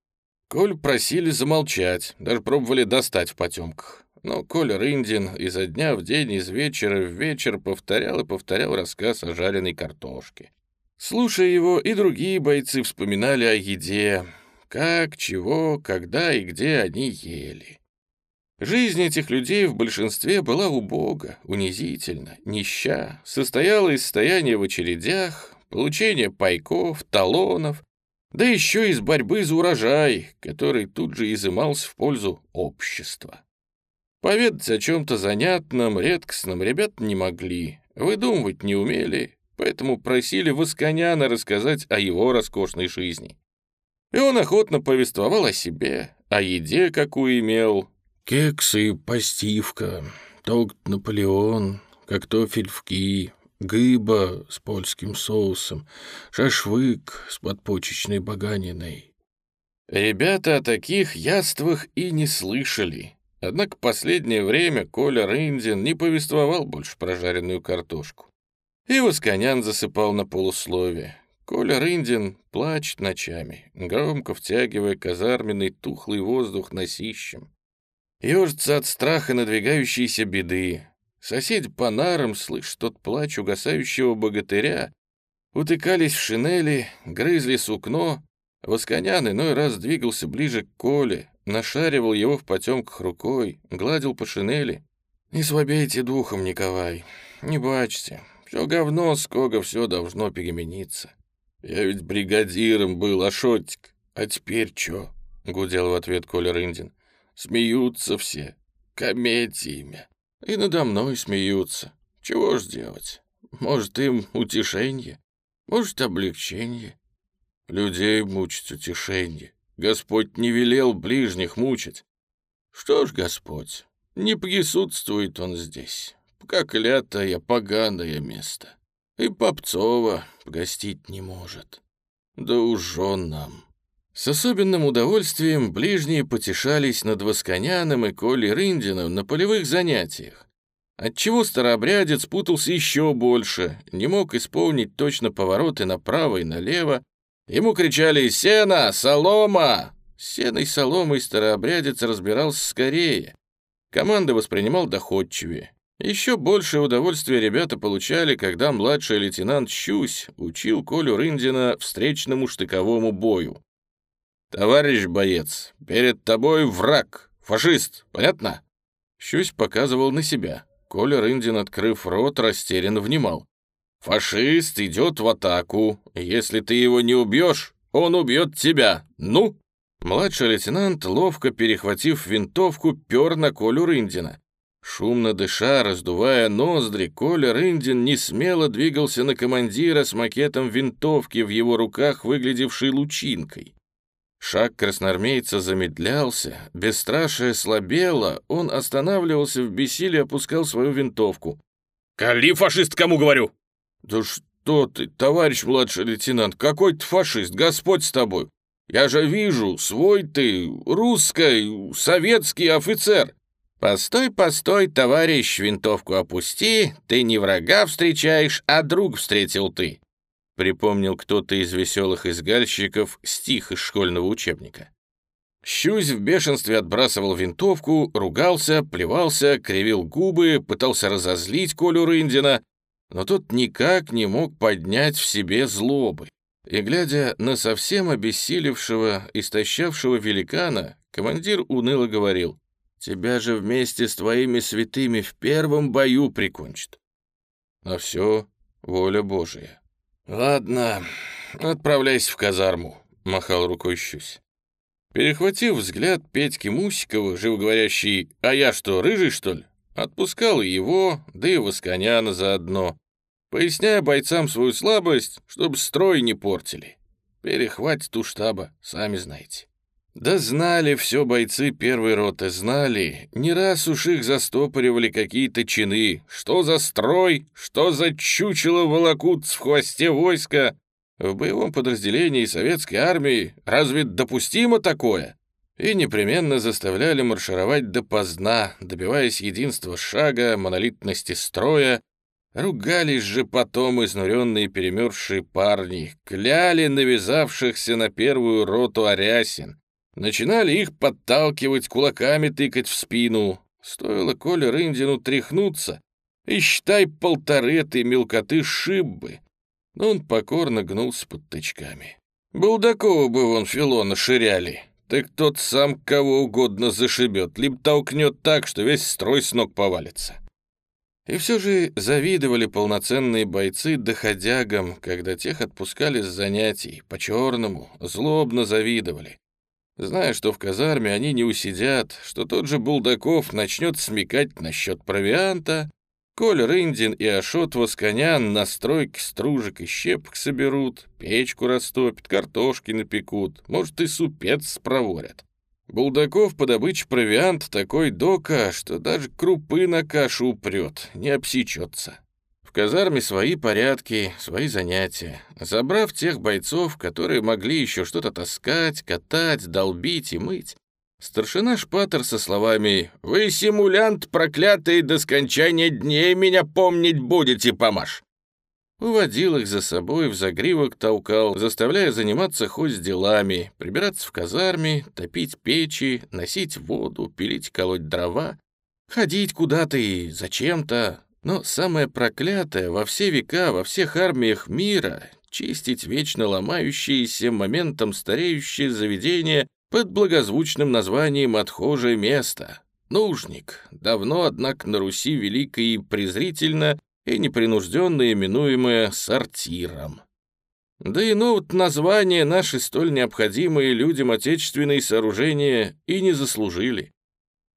Коль просили замолчать, даже пробовали достать в потемках. Но Коля Рындин изо дня в день, из вечера в вечер повторял и повторял рассказ о жареной картошке. Слушая его, и другие бойцы вспоминали о еде. Как, чего, когда и где они ели. Жизнь этих людей в большинстве была убога, унизительна, нища, состояла из стояния в очередях, получения пайков, талонов, да еще из борьбы за урожай, который тут же изымался в пользу общества. Поведать о чем-то занятном, редкостном ребят не могли, выдумывать не умели, поэтому просили Восконяна рассказать о его роскошной жизни. И он охотно повествовал о себе, о еде, какую имел, Кексы, постивка, торт Наполеон, картофель в ки, гыба с польским соусом, шашлык с подпочечной баганиной. Ребята о таких яствах и не слышали. Однако последнее время Коля Рындин не повествовал больше про жареную картошку. И Восконян засыпал на полусловие. Коля Рындин плачет ночами, громко втягивая казарменный тухлый воздух носищем. Ёжится от страха надвигающейся беды. Соседи по нарам, слышь тот плач угасающего богатыря, утыкались в шинели, грызли сукно. Восконян иной раз двигался ближе к Коле, нашаривал его в потемках рукой, гладил по шинели. «Не слабейте духом, Николай, не бачьте. Все говно, сколько все должно перемениться. Я ведь бригадиром был, Ашотик. А теперь чё?» — гудел в ответ Коля Рындин. Смеются все, комедиями. И надо мной смеются. Чего ж делать? Может, им утешение, может, облегчение. людей мучить утешенье. Господь не велел ближних мучить. Что ж, Господь, не присутствует он здесь. Проклятое, поганое место. И Попцова погостить не может. Да уж он нам. С особенным удовольствием ближние потешались над Восконяном и Колей Рындином на полевых занятиях. Отчего старообрядец путался еще больше, не мог исполнить точно повороты направо и налево. Ему кричали «Сено! Солома!» С сеной соломой старообрядец разбирался скорее. Команды воспринимал доходчивее. Еще большее удовольствие ребята получали, когда младший лейтенант Щусь учил Колю Рындина встречному штыковому бою. «Товарищ боец, перед тобой враг, фашист, понятно?» Щусь показывал на себя. Коля Рындин, открыв рот, растерянно внимал. «Фашист идет в атаку. Если ты его не убьешь, он убьет тебя. Ну?» Младший лейтенант, ловко перехватив винтовку, пер на Колю Рындина. Шумно дыша, раздувая ноздри, Коля Рындин не смело двигался на командира с макетом винтовки в его руках, выглядевшей лучинкой. Шаг красноармейца замедлялся, бесстрашие слабело, он останавливался в бессилии, опускал свою винтовку. «Кали, фашист, кому говорю!» «Да что ты, товарищ младший лейтенант, какой ты фашист, Господь с тобой! Я же вижу, свой ты, русский, советский офицер!» «Постой, постой, товарищ, винтовку опусти, ты не врага встречаешь, а друг встретил ты!» припомнил кто-то из веселых изгальщиков стих из школьного учебника. Щусь в бешенстве отбрасывал винтовку, ругался, плевался, кривил губы, пытался разозлить Колю Рындина, но тот никак не мог поднять в себе злобы. И, глядя на совсем обессилевшего, истощавшего великана, командир уныло говорил, «Тебя же вместе с твоими святыми в первом бою прикончат». А все воля Божия. «Ладно, отправляйся в казарму», — махал рукой Щусь. Перехватив взгляд Петьки Мусикова, живоговорящий «А я что, рыжий, что ли?» Отпускал его, да и Восконяна заодно, поясняя бойцам свою слабость, чтобы строй не портили. Перехватит у штаба, сами знаете. Да знали все бойцы первой роты, знали. Не раз уж их застопоривали какие-то чины. Что за строй, что за чучело волокут в хвосте войска. В боевом подразделении советской армии разве допустимо такое? И непременно заставляли маршировать допоздна, добиваясь единства шага, монолитности строя. Ругались же потом изнуренные перемерзшие парни, кляли навязавшихся на первую роту Арясин, Начинали их подталкивать, кулаками тыкать в спину. Стоило Коле Рындину тряхнуться, и, считай, полторы этой мелкоты шиббы. Но он покорно гнулся под тычками. Булдакова бы вон Филона ширяли, так тот сам кого угодно зашибет, либо толкнет так, что весь строй с ног повалится. И все же завидовали полноценные бойцы доходягам, когда тех отпускали с занятий, по-черному, злобно завидовали зная, что в казарме они не усидят, что тот же Булдаков начнет смекать насчет провианта, Коль Рындин и Ашот Восконян на стройке стружек и щепок соберут, печку растопят, картошки напекут, может, и супец спроворят. Булдаков по добыче провиант такой дока, что даже крупы на кашу упрет, не обсечется. В казарме свои порядки, свои занятия. Забрав тех бойцов, которые могли еще что-то таскать, катать, долбить и мыть, старшина Шпатер со словами «Вы, симулянт проклятый, до скончания дней меня помнить будете, помаш!» Уводил их за собой, в загривок толкал, заставляя заниматься хоть делами, прибираться в казарме, топить печи, носить воду, пилить, колоть дрова, ходить куда-то и зачем-то, но самое проклятое во все века, во всех армиях мира — чистить вечно ломающиеся, моментом стареющие заведения под благозвучным названием «отхожее место». Нужник, давно, однако, на Руси велико и презрительно и непринужденно именуемое сортиром. Да и новое название наши столь необходимые людям отечественные сооружения и не заслужили.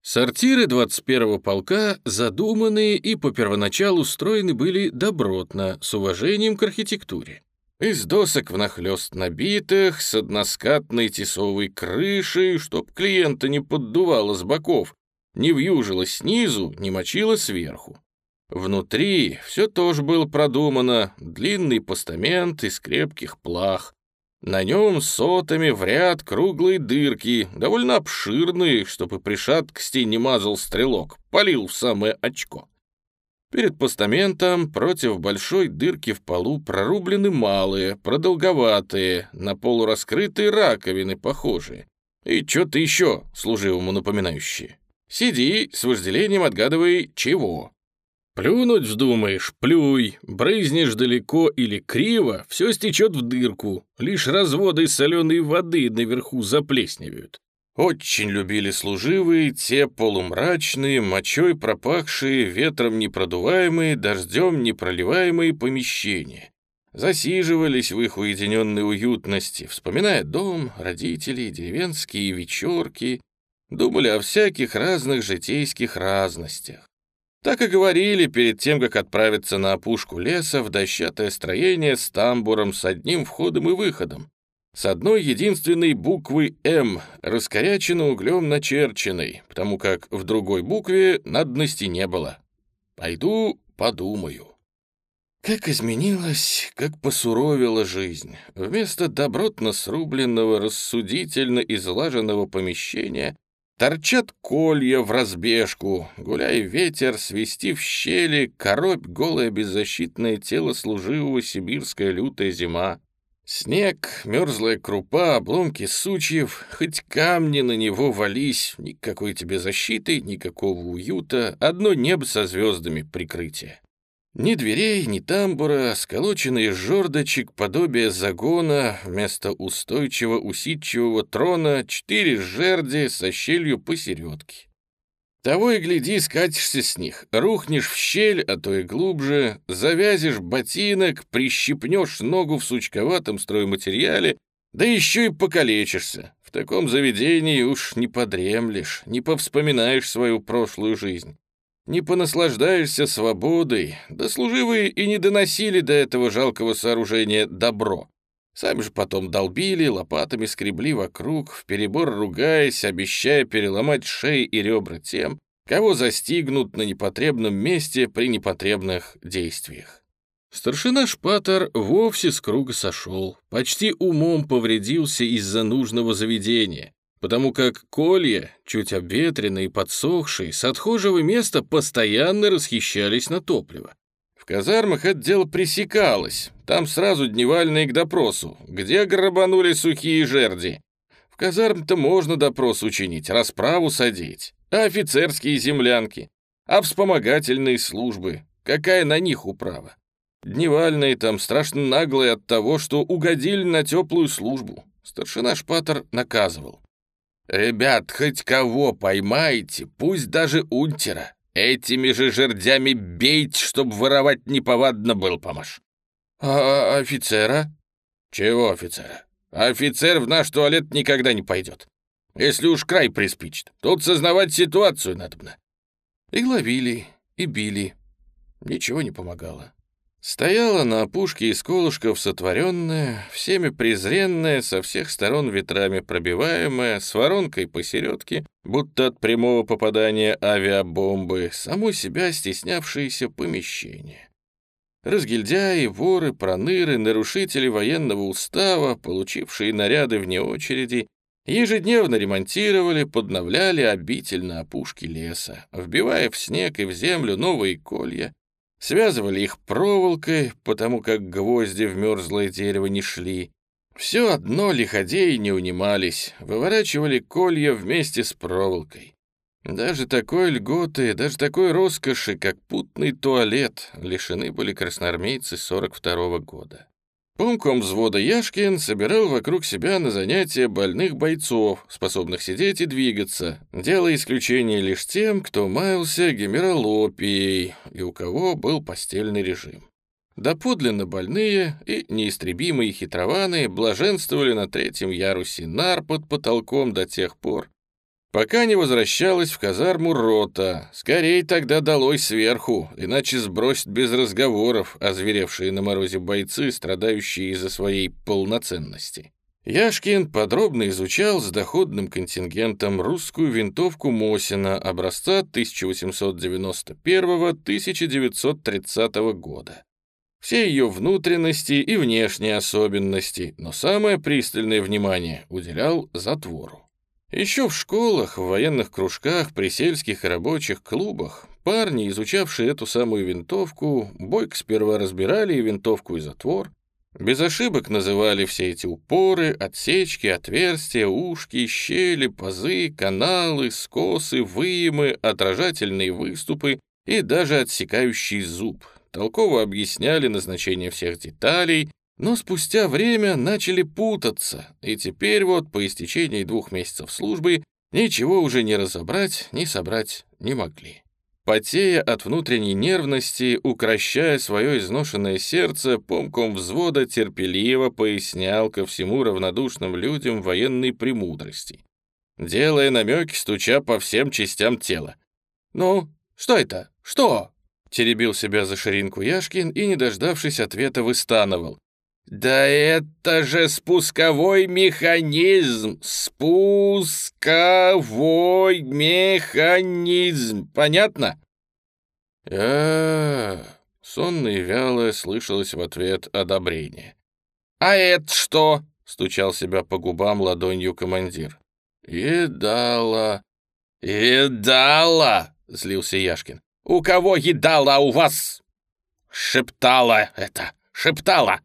Сортиры 21-го полка задуманные и по первоначалу устроены были добротно, с уважением к архитектуре. из досок внахлёст набитых, с односкатной тесовой крышей, чтоб клиента не поддувало с боков, не вьюжило снизу, не мочило сверху. Внутри все тоже было продумано, длинный постамент из крепких плах. На нем сотами в ряд круглые дырки, довольно обширные, чтобы пришат к стене мазал стрелок, полил в самое очко. Перед постаментом против большой дырки в полу прорублены малые, продолговатые, на полураскрытые раковины похожие. И что-то еще служивому напоминающее. Сиди, с вожделением отгадывай, чего. Плюнуть вздумаешь, плюй, брызнешь далеко или криво, все стечет в дырку, лишь разводы соленой воды наверху заплесневают. Очень любили служивые те полумрачные, мочой пропахшие, ветром непродуваемые, дождем непроливаемые помещения. Засиживались в их уединенной уютности, вспоминая дом, родителей, деревенские вечерки, думали о всяких разных житейских разностях. Так и говорили перед тем, как отправиться на опушку леса в дощатое строение с тамбуром с одним входом и выходом, с одной единственной буквы «М», раскорячено углем начерченной, потому как в другой букве надности не было. Пойду подумаю. Как изменилась, как посуровила жизнь. Вместо добротно срубленного, рассудительно излаженного помещения торчат колья в разбежку, гуляй ветер, свисти в щели, коробь голое беззащитное тело служивого сибирская лютая зима. Снег, мерзлая крупа, обломки сучьев, хоть камни на него вались, никакой тебе защиты, никакого уюта, одно небо со звездами прикрытие. Ни дверей, ни тамбура, сколоченный из жердочек, подобие загона, вместо устойчивого усидчивого трона четыре жерди со щелью посередке. Того и гляди, скатишься с них, рухнешь в щель, а то и глубже, завязишь ботинок, прищипнешь ногу в сучковатом стройматериале, да еще и покалечишься. В таком заведении уж не подремлешь, не повспоминаешь свою прошлую жизнь. Не понаслаждаешься свободой, да служивые и не доносили до этого жалкого сооружения добро. Сами же потом долбили, лопатами скребли вокруг, вперебор ругаясь, обещая переломать шеи и ребра тем, кого застигнут на непотребном месте при непотребных действиях. Старшина Шпатер вовсе с круга сошел, почти умом повредился из-за нужного заведения, потому как колья, чуть обветренные и подсохшие, с отхожего места постоянно расхищались на топливо. В казармах это дело пресекалось. Там сразу дневальные к допросу. Где грабанули сухие жерди? В казарм-то можно допрос учинить, расправу садить. А офицерские землянки? А вспомогательные службы? Какая на них управа? Дневальные там страшно наглые от того, что угодили на теплую службу. Старшина Шпатер наказывал. «Ребят, хоть кого поймаете, пусть даже унтера, Этими же жердями бейте, чтоб воровать неповадно был, помаш. А, а офицера? Чего офицера? Офицер в наш туалет никогда не пойдет. Если уж край приспичит, тут сознавать ситуацию надобно. И ловили, и били. Ничего не помогало. Стояла на опушке из колышков сотворенная, всеми презренная, со всех сторон ветрами пробиваемая, с воронкой посередке, будто от прямого попадания авиабомбы, само себя стеснявшееся помещение. Разгильдяи, воры, проныры, нарушители военного устава, получившие наряды вне очереди, ежедневно ремонтировали, подновляли обитель на опушке леса, вбивая в снег и в землю новые колья, Связывали их проволокой, потому как гвозди в мерзлое дерево не шли. Все одно лиходеи не унимались, выворачивали колья вместе с проволокой. Даже такой льготы, даже такой роскоши, как путный туалет, лишены были красноармейцы 42 -го года. Помком взвода Яшкин собирал вокруг себя на занятия больных бойцов, способных сидеть и двигаться, делая исключение лишь тем, кто маялся гемералопией и у кого был постельный режим. Доподлинно больные и неистребимые хитрованы блаженствовали на третьем ярусе нар под потолком до тех пор, пока не возвращалась в казарму рота. Скорей тогда долой сверху, иначе сбросят без разговоров озверевшие на морозе бойцы, страдающие из-за своей полноценности. Яшкин подробно изучал с доходным контингентом русскую винтовку Мосина образца 1891-1930 года. Все ее внутренности и внешние особенности, но самое пристальное внимание уделял затвору. Еще в школах, в военных кружках, при сельских и рабочих клубах парни, изучавшие эту самую винтовку, бойко сперва разбирали и винтовку, и затвор, без ошибок называли все эти упоры, отсечки, отверстия, ушки, щели, пазы, каналы, скосы, выемы, отражательные выступы и даже отсекающий зуб. Толково объясняли назначение всех деталей, но спустя время начали путаться, и теперь вот по истечении двух месяцев службы ничего уже не разобрать, ни собрать не могли. Потея от внутренней нервности, укращая свое изношенное сердце, помком взвода терпеливо пояснял ко всему равнодушным людям военной премудрости, делая намеки, стуча по всем частям тела. «Ну, что это? Что?» теребил себя за ширинку Яшкин и, не дождавшись ответа, выстанывал. «Да это же спусковой механизм! Спусковой механизм! Понятно?» а, сонно и вяло слышалось в ответ одобрение. «А это что?» — стучал себя по губам ладонью командир. «Едала». «Едала!» — злился Яшкин. «У кого едала, а у вас?» «Шептала это, шептала!»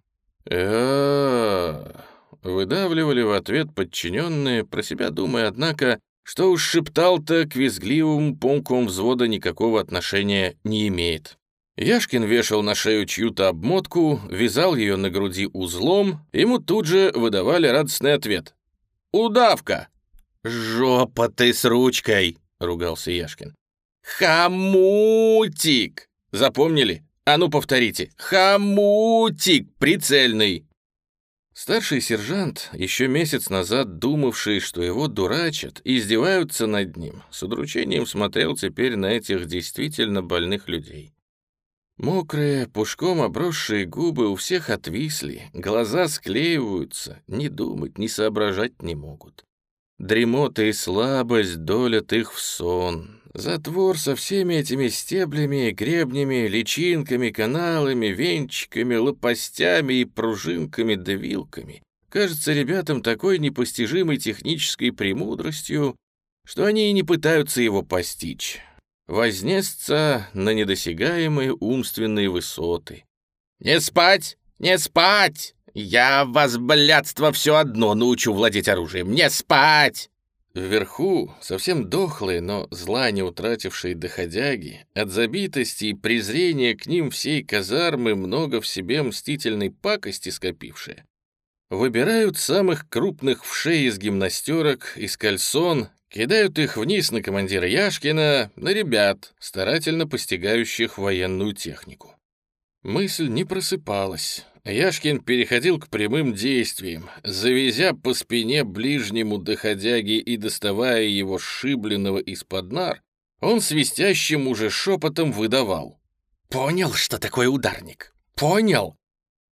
Выдавливали в ответ подчиненные, про себя думая, однако, что уж шептал-то к визгливым помкам взвода никакого отношения не имеет. Яшкин вешал на шею чью-то обмотку, вязал ее на груди узлом, ему тут же выдавали радостный ответ. «Удавка!» «Жопа ты с ручкой!» — ругался Яшкин. «Хомутик!» Запомнили? А ну повторите. Хомутик прицельный. Старший сержант, еще месяц назад думавший, что его дурачат, издеваются над ним, с удручением смотрел теперь на этих действительно больных людей. Мокрые, пушком обросшие губы у всех отвисли, глаза склеиваются, ни думать, ни соображать не могут. Дремота и слабость долят их в сон, Затвор со всеми этими стеблями, гребнями, личинками, каналами, венчиками, лопастями и пружинками да вилками кажется ребятам такой непостижимой технической премудростью, что они и не пытаются его постичь. Вознесться на недосягаемые умственные высоты. «Не спать! Не спать! Я вас, блядство, все одно научу владеть оружием! Не спать!» Вверху, совсем дохлые, но зла не утратившие доходяги, от забитости и презрения к ним всей казармы много в себе мстительной пакости скопившие, выбирают самых крупных в шее из гимнастерок, из кальсон, кидают их вниз на командира Яшкина, на ребят, старательно постигающих военную технику. Мысль не просыпалась, Яшкин переходил к прямым действиям, завезя по спине ближнему доходяги и доставая его сшибленного из-под нар, он свистящим уже шепотом выдавал. «Понял, что такое ударник? Понял?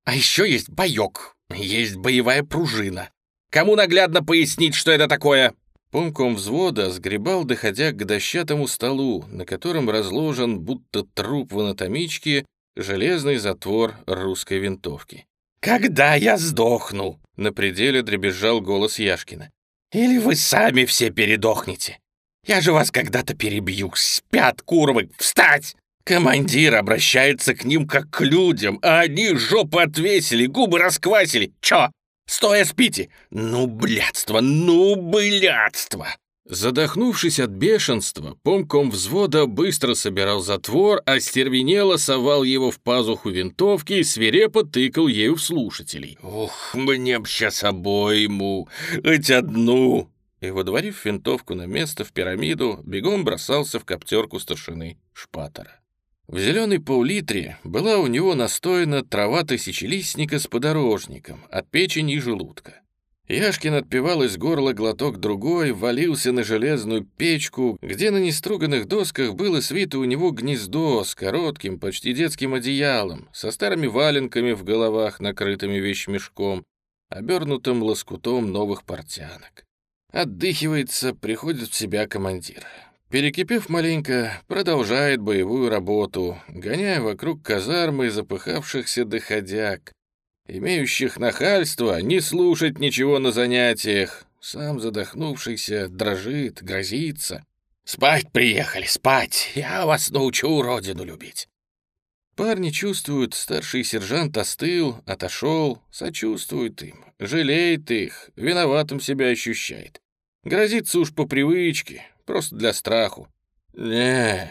А еще есть боек, есть боевая пружина. Кому наглядно пояснить, что это такое?» Помком взвода сгребал, доходя к дощатому столу, на котором разложен, будто труп в анатомичке, железный затвор русской винтовки. «Когда я сдохну?» — на пределе дребезжал голос Яшкина. «Или вы сами все передохнете? Я же вас когда-то перебью. Спят, курвы! Встать!» Командир обращается к ним как к людям, а они жопы отвесили, губы расквасили. Чё? Стоя спите? Ну, блядство, ну, блядство! Задохнувшись от бешенства, помком взвода быстро собирал затвор, а стервенело совал его в пазуху винтовки и свирепо тыкал ею в слушателей. «Ух, мне б сейчас обойму, хоть одну!» И, водворив винтовку на место в пирамиду, бегом бросался в коптерку старшины Шпатора. В зеленой пол-литре была у него настояна трава тысячелистника с подорожником от печени и желудка. Яшкин отпивал из горла глоток другой, валился на железную печку, где на неструганных досках было свито у него гнездо с коротким, почти детским одеялом, со старыми валенками в головах, накрытыми вещмешком, обернутым лоскутом новых портянок. Отдыхивается, приходит в себя командир. Перекипев маленько, продолжает боевую работу, гоняя вокруг казармы запыхавшихся доходяг, имеющих нахальство не слушать ничего на занятиях. Сам задохнувшийся дрожит, грозится. «Спать приехали, спать! Я вас научу родину любить!» Парни чувствуют, старший сержант остыл, отошел, сочувствует им, жалеет их, виноватым себя ощущает. Грозится уж по привычке, просто для страху. «Не,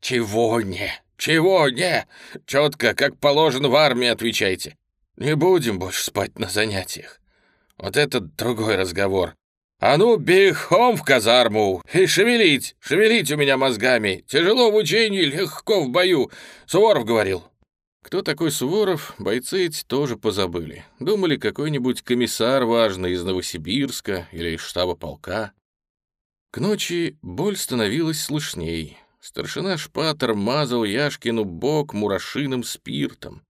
чего не, чего не? Четко, как положено в армии, отвечайте. Не будем больше спать на занятиях. Вот это другой разговор. А ну, бегом в казарму и шевелить, шевелить у меня мозгами. Тяжело в учении, легко в бою. Суворов говорил. Кто такой Суворов, бойцы эти тоже позабыли. Думали, какой-нибудь комиссар важный из Новосибирска или из штаба полка. К ночи боль становилась слышней. Старшина Шпатер мазал Яшкину бок мурашиным спиртом.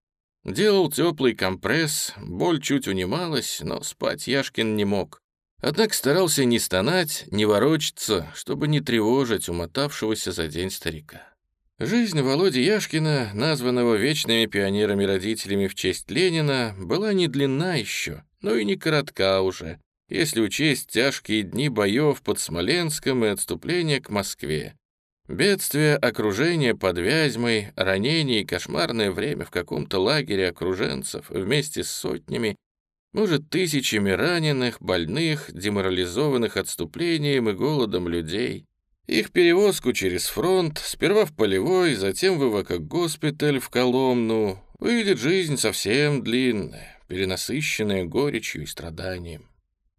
Делал теплый компресс, боль чуть унималась, но спать Яшкин не мог. Однако старался не стонать, не ворочаться, чтобы не тревожить умотавшегося за день старика. Жизнь Володи Яшкина, названного вечными пионерами-родителями в честь Ленина, была не длинна еще, но и не коротка уже, если учесть тяжкие дни боев под Смоленском и отступление к Москве. Бедствие, окружение под Вязьмой, ранение и кошмарное время в каком-то лагере окруженцев вместе с сотнями, может, тысячами раненых, больных, деморализованных отступлением и голодом людей. Их перевозку через фронт, сперва в полевой, затем в эвакогоспиталь в Коломну, выйдет жизнь совсем длинная, перенасыщенная горечью и страданием.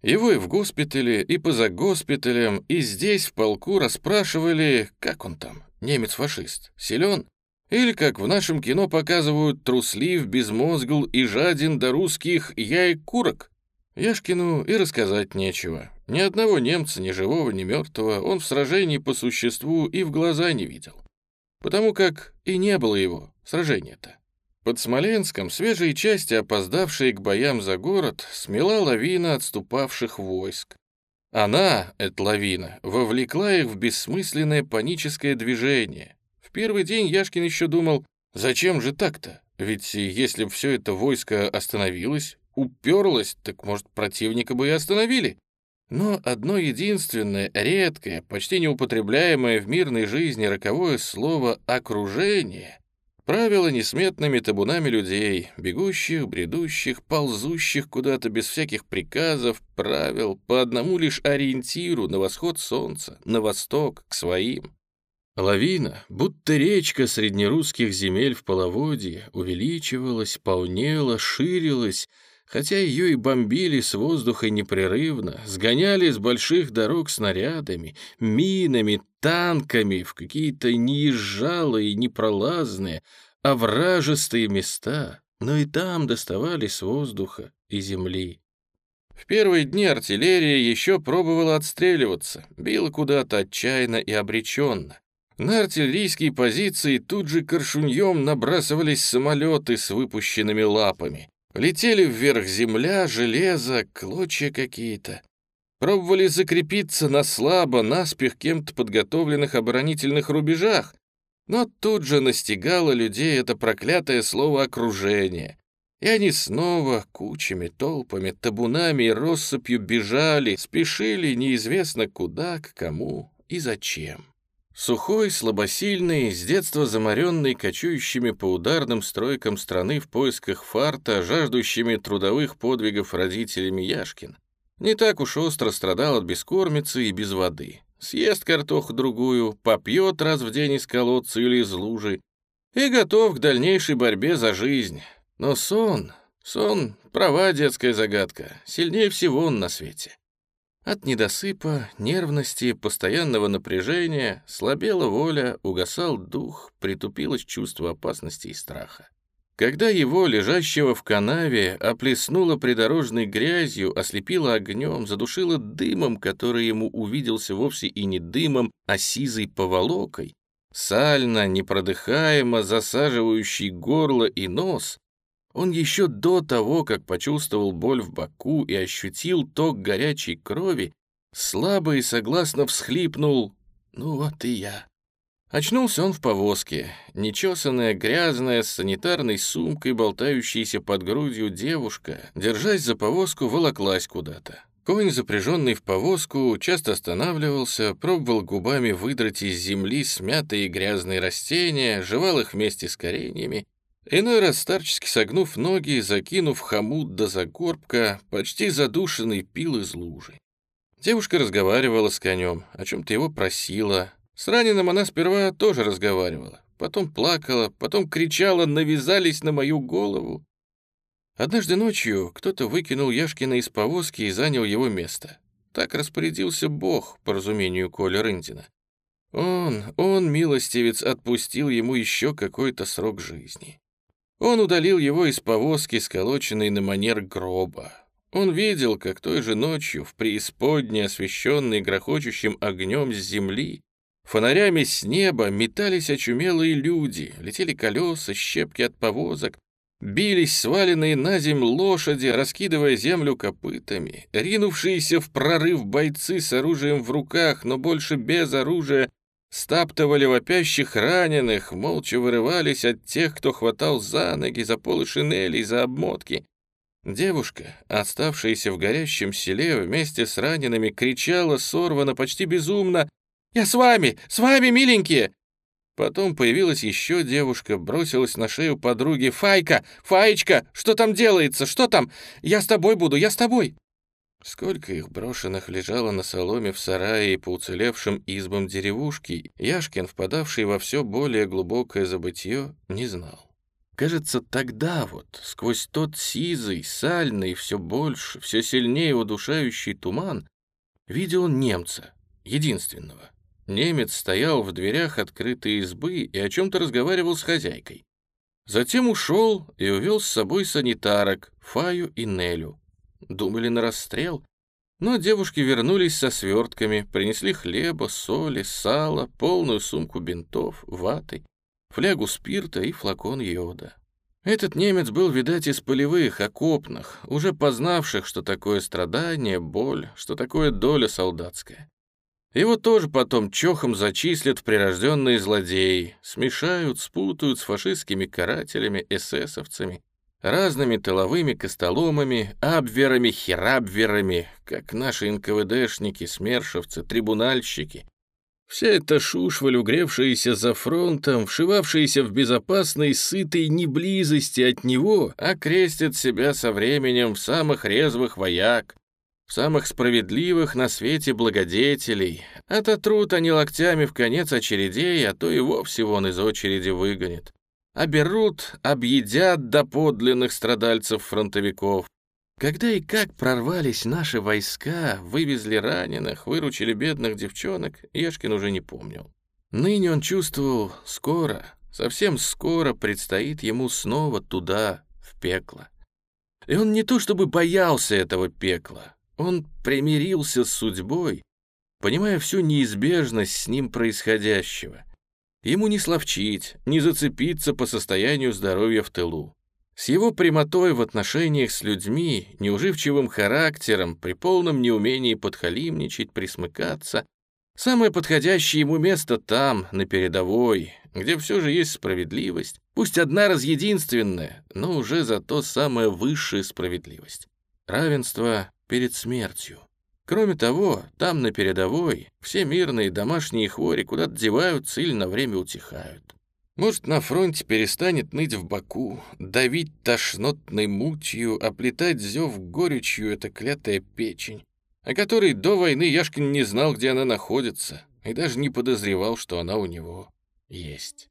И в госпитале, и поза госпиталем, и здесь в полку расспрашивали, как он там, немец-фашист, силен? Или, как в нашем кино показывают, труслив, безмозгл и жаден до русских яй-курок? Яшкину и рассказать нечего. Ни одного немца, ни живого, ни мертвого, он в сражении по существу и в глаза не видел. Потому как и не было его сражения-то. Под Смоленском свежие части, опоздавшие к боям за город, смела лавина отступавших войск. Она, эта лавина, вовлекла их в бессмысленное паническое движение. В первый день Яшкин еще думал, зачем же так-то? Ведь если бы все это войско остановилось, уперлось, так, может, противника бы и остановили. Но одно единственное, редкое, почти неупотребляемое в мирной жизни роковое слово «окружение» Правило несметными табунами людей, бегущих, бредущих, ползущих куда-то без всяких приказов, правил, по одному лишь ориентиру на восход солнца, на восток, к своим. Лавина, будто речка среднерусских земель в половодье, увеличивалась, полнела, ширилась, хотя ее и бомбили с воздуха непрерывно, сгоняли с больших дорог снарядами, минами, танками в какие-то неезжалые, непролазные, овражистые места, но и там доставали с воздуха и земли. В первые дни артиллерия еще пробовала отстреливаться, била куда-то отчаянно и обреченно. На артиллерийские позиции тут же коршуньем набрасывались самолеты с выпущенными лапами. Летели вверх земля, железо, клочья какие-то. Пробовали закрепиться на слабо, наспех кем-то подготовленных оборонительных рубежах, но тут же настигало людей это проклятое слово «окружение». И они снова кучами, толпами, табунами и россыпью бежали, спешили неизвестно куда, к кому и зачем. Сухой, слабосильный, с детства заморенный кочующими по ударным стройкам страны в поисках фарта, жаждущими трудовых подвигов родителями Яшкин. Не так уж остро страдал от бескормицы и без воды. Съест картоху другую, попьет раз в день из колодца или из лужи и готов к дальнейшей борьбе за жизнь. Но сон, сон — права детская загадка, сильнее всего он на свете. От недосыпа, нервности, постоянного напряжения слабела воля, угасал дух, притупилось чувство опасности и страха. Когда его, лежащего в канаве, оплеснуло придорожной грязью, ослепило огнем, задушило дымом, который ему увиделся вовсе и не дымом, а сизой поволокой, сально, непродыхаемо засаживающий горло и нос, он еще до того, как почувствовал боль в боку и ощутил ток горячей крови, слабо и согласно всхлипнул «Ну вот и я». Очнулся он в повозке. Нечесанная, грязная, с санитарной сумкой, болтающаяся под грудью девушка, держась за повозку, волоклась куда-то. Конь, запряженный в повозку, часто останавливался, пробовал губами выдрать из земли смятые грязные растения, жевал их вместе с кореньями. Иной раз старчески согнув ноги, закинув хомут до загорбка, почти задушенный пил из лужи. Девушка разговаривала с конем, о чем-то его просила, с раненым она сперва тоже разговаривала, потом плакала, потом кричала «навязались на мою голову». Однажды ночью кто-то выкинул Яшкина из повозки и занял его место. Так распорядился Бог, по разумению Коля Рындина. Он, он, милостивец, отпустил ему еще какой-то срок жизни. Он удалил его из повозки, сколоченной на манер гроба. Он видел, как той же ночью в преисподней, освещенной грохочущим огнем с земли, Фонарями с неба метались очумелые люди, летели колеса, щепки от повозок, бились сваленные на земь лошади, раскидывая землю копытами, ринувшиеся в прорыв бойцы с оружием в руках, но больше без оружия, стаптывали вопящих раненых, молча вырывались от тех, кто хватал за ноги, за полы шинелей, за обмотки. Девушка, оставшаяся в горящем селе вместе с ранеными, кричала сорвано, почти безумно «Я с вами! С вами, миленькие!» Потом появилась еще девушка, бросилась на шею подруги. «Файка! Фаечка! Что там делается? Что там? Я с тобой буду! Я с тобой!» Сколько их брошенных лежало на соломе в сарае и по уцелевшим избам деревушки, Яшкин, впадавший во все более глубокое забытье, не знал. Кажется, тогда вот, сквозь тот сизый, сальный, все больше, все сильнее удушающий туман, видел немца, единственного, Немец стоял в дверях открытой избы и о чем-то разговаривал с хозяйкой. Затем ушел и увел с собой санитарок, Фаю и Нелю. Думали на расстрел, но девушки вернулись со свертками, принесли хлеба, соли, сала, полную сумку бинтов, ваты, флягу спирта и флакон йода. Этот немец был, видать, из полевых, окопных, уже познавших, что такое страдание, боль, что такое доля солдатская. Его тоже потом чохом зачислят в прирожденные злодеи, смешают, спутают с фашистскими карателями, эсэсовцами, разными тыловыми костоломами, абверами, херабверами, как наши НКВДшники, смершевцы, трибунальщики. Вся эта шушваль, угревшаяся за фронтом, вшивавшаяся в безопасной, сытой неблизости от него, окрестит себя со временем в самых резвых вояк, самых справедливых на свете благодетелей. Ототрут они локтями в конец очередей, а то и вовсе вон из очереди выгонят. Оберут, объедят до подлинных страдальцев-фронтовиков. Когда и как прорвались наши войска, вывезли раненых, выручили бедных девчонок, Ешкин уже не помнил. Ныне он чувствовал, скоро, совсем скоро предстоит ему снова туда, в пекло. И он не то чтобы боялся этого пекла, он примирился с судьбой, понимая всю неизбежность с ним происходящего. Ему не словчить, не зацепиться по состоянию здоровья в тылу. С его прямотой в отношениях с людьми, неуживчивым характером, при полном неумении подхалимничать, присмыкаться, самое подходящее ему место там, на передовой, где все же есть справедливость, пусть одна раз единственная, но уже зато самая высшая справедливость. Равенство перед смертью. Кроме того, там на передовой все мирные домашние хвори куда-то деваются или на время утихают. Может, на фронте перестанет ныть в боку, давить тошнотной мутью, оплетать зев горечью эта клятая печень, о которой до войны Яшкин не знал, где она находится, и даже не подозревал, что она у него есть.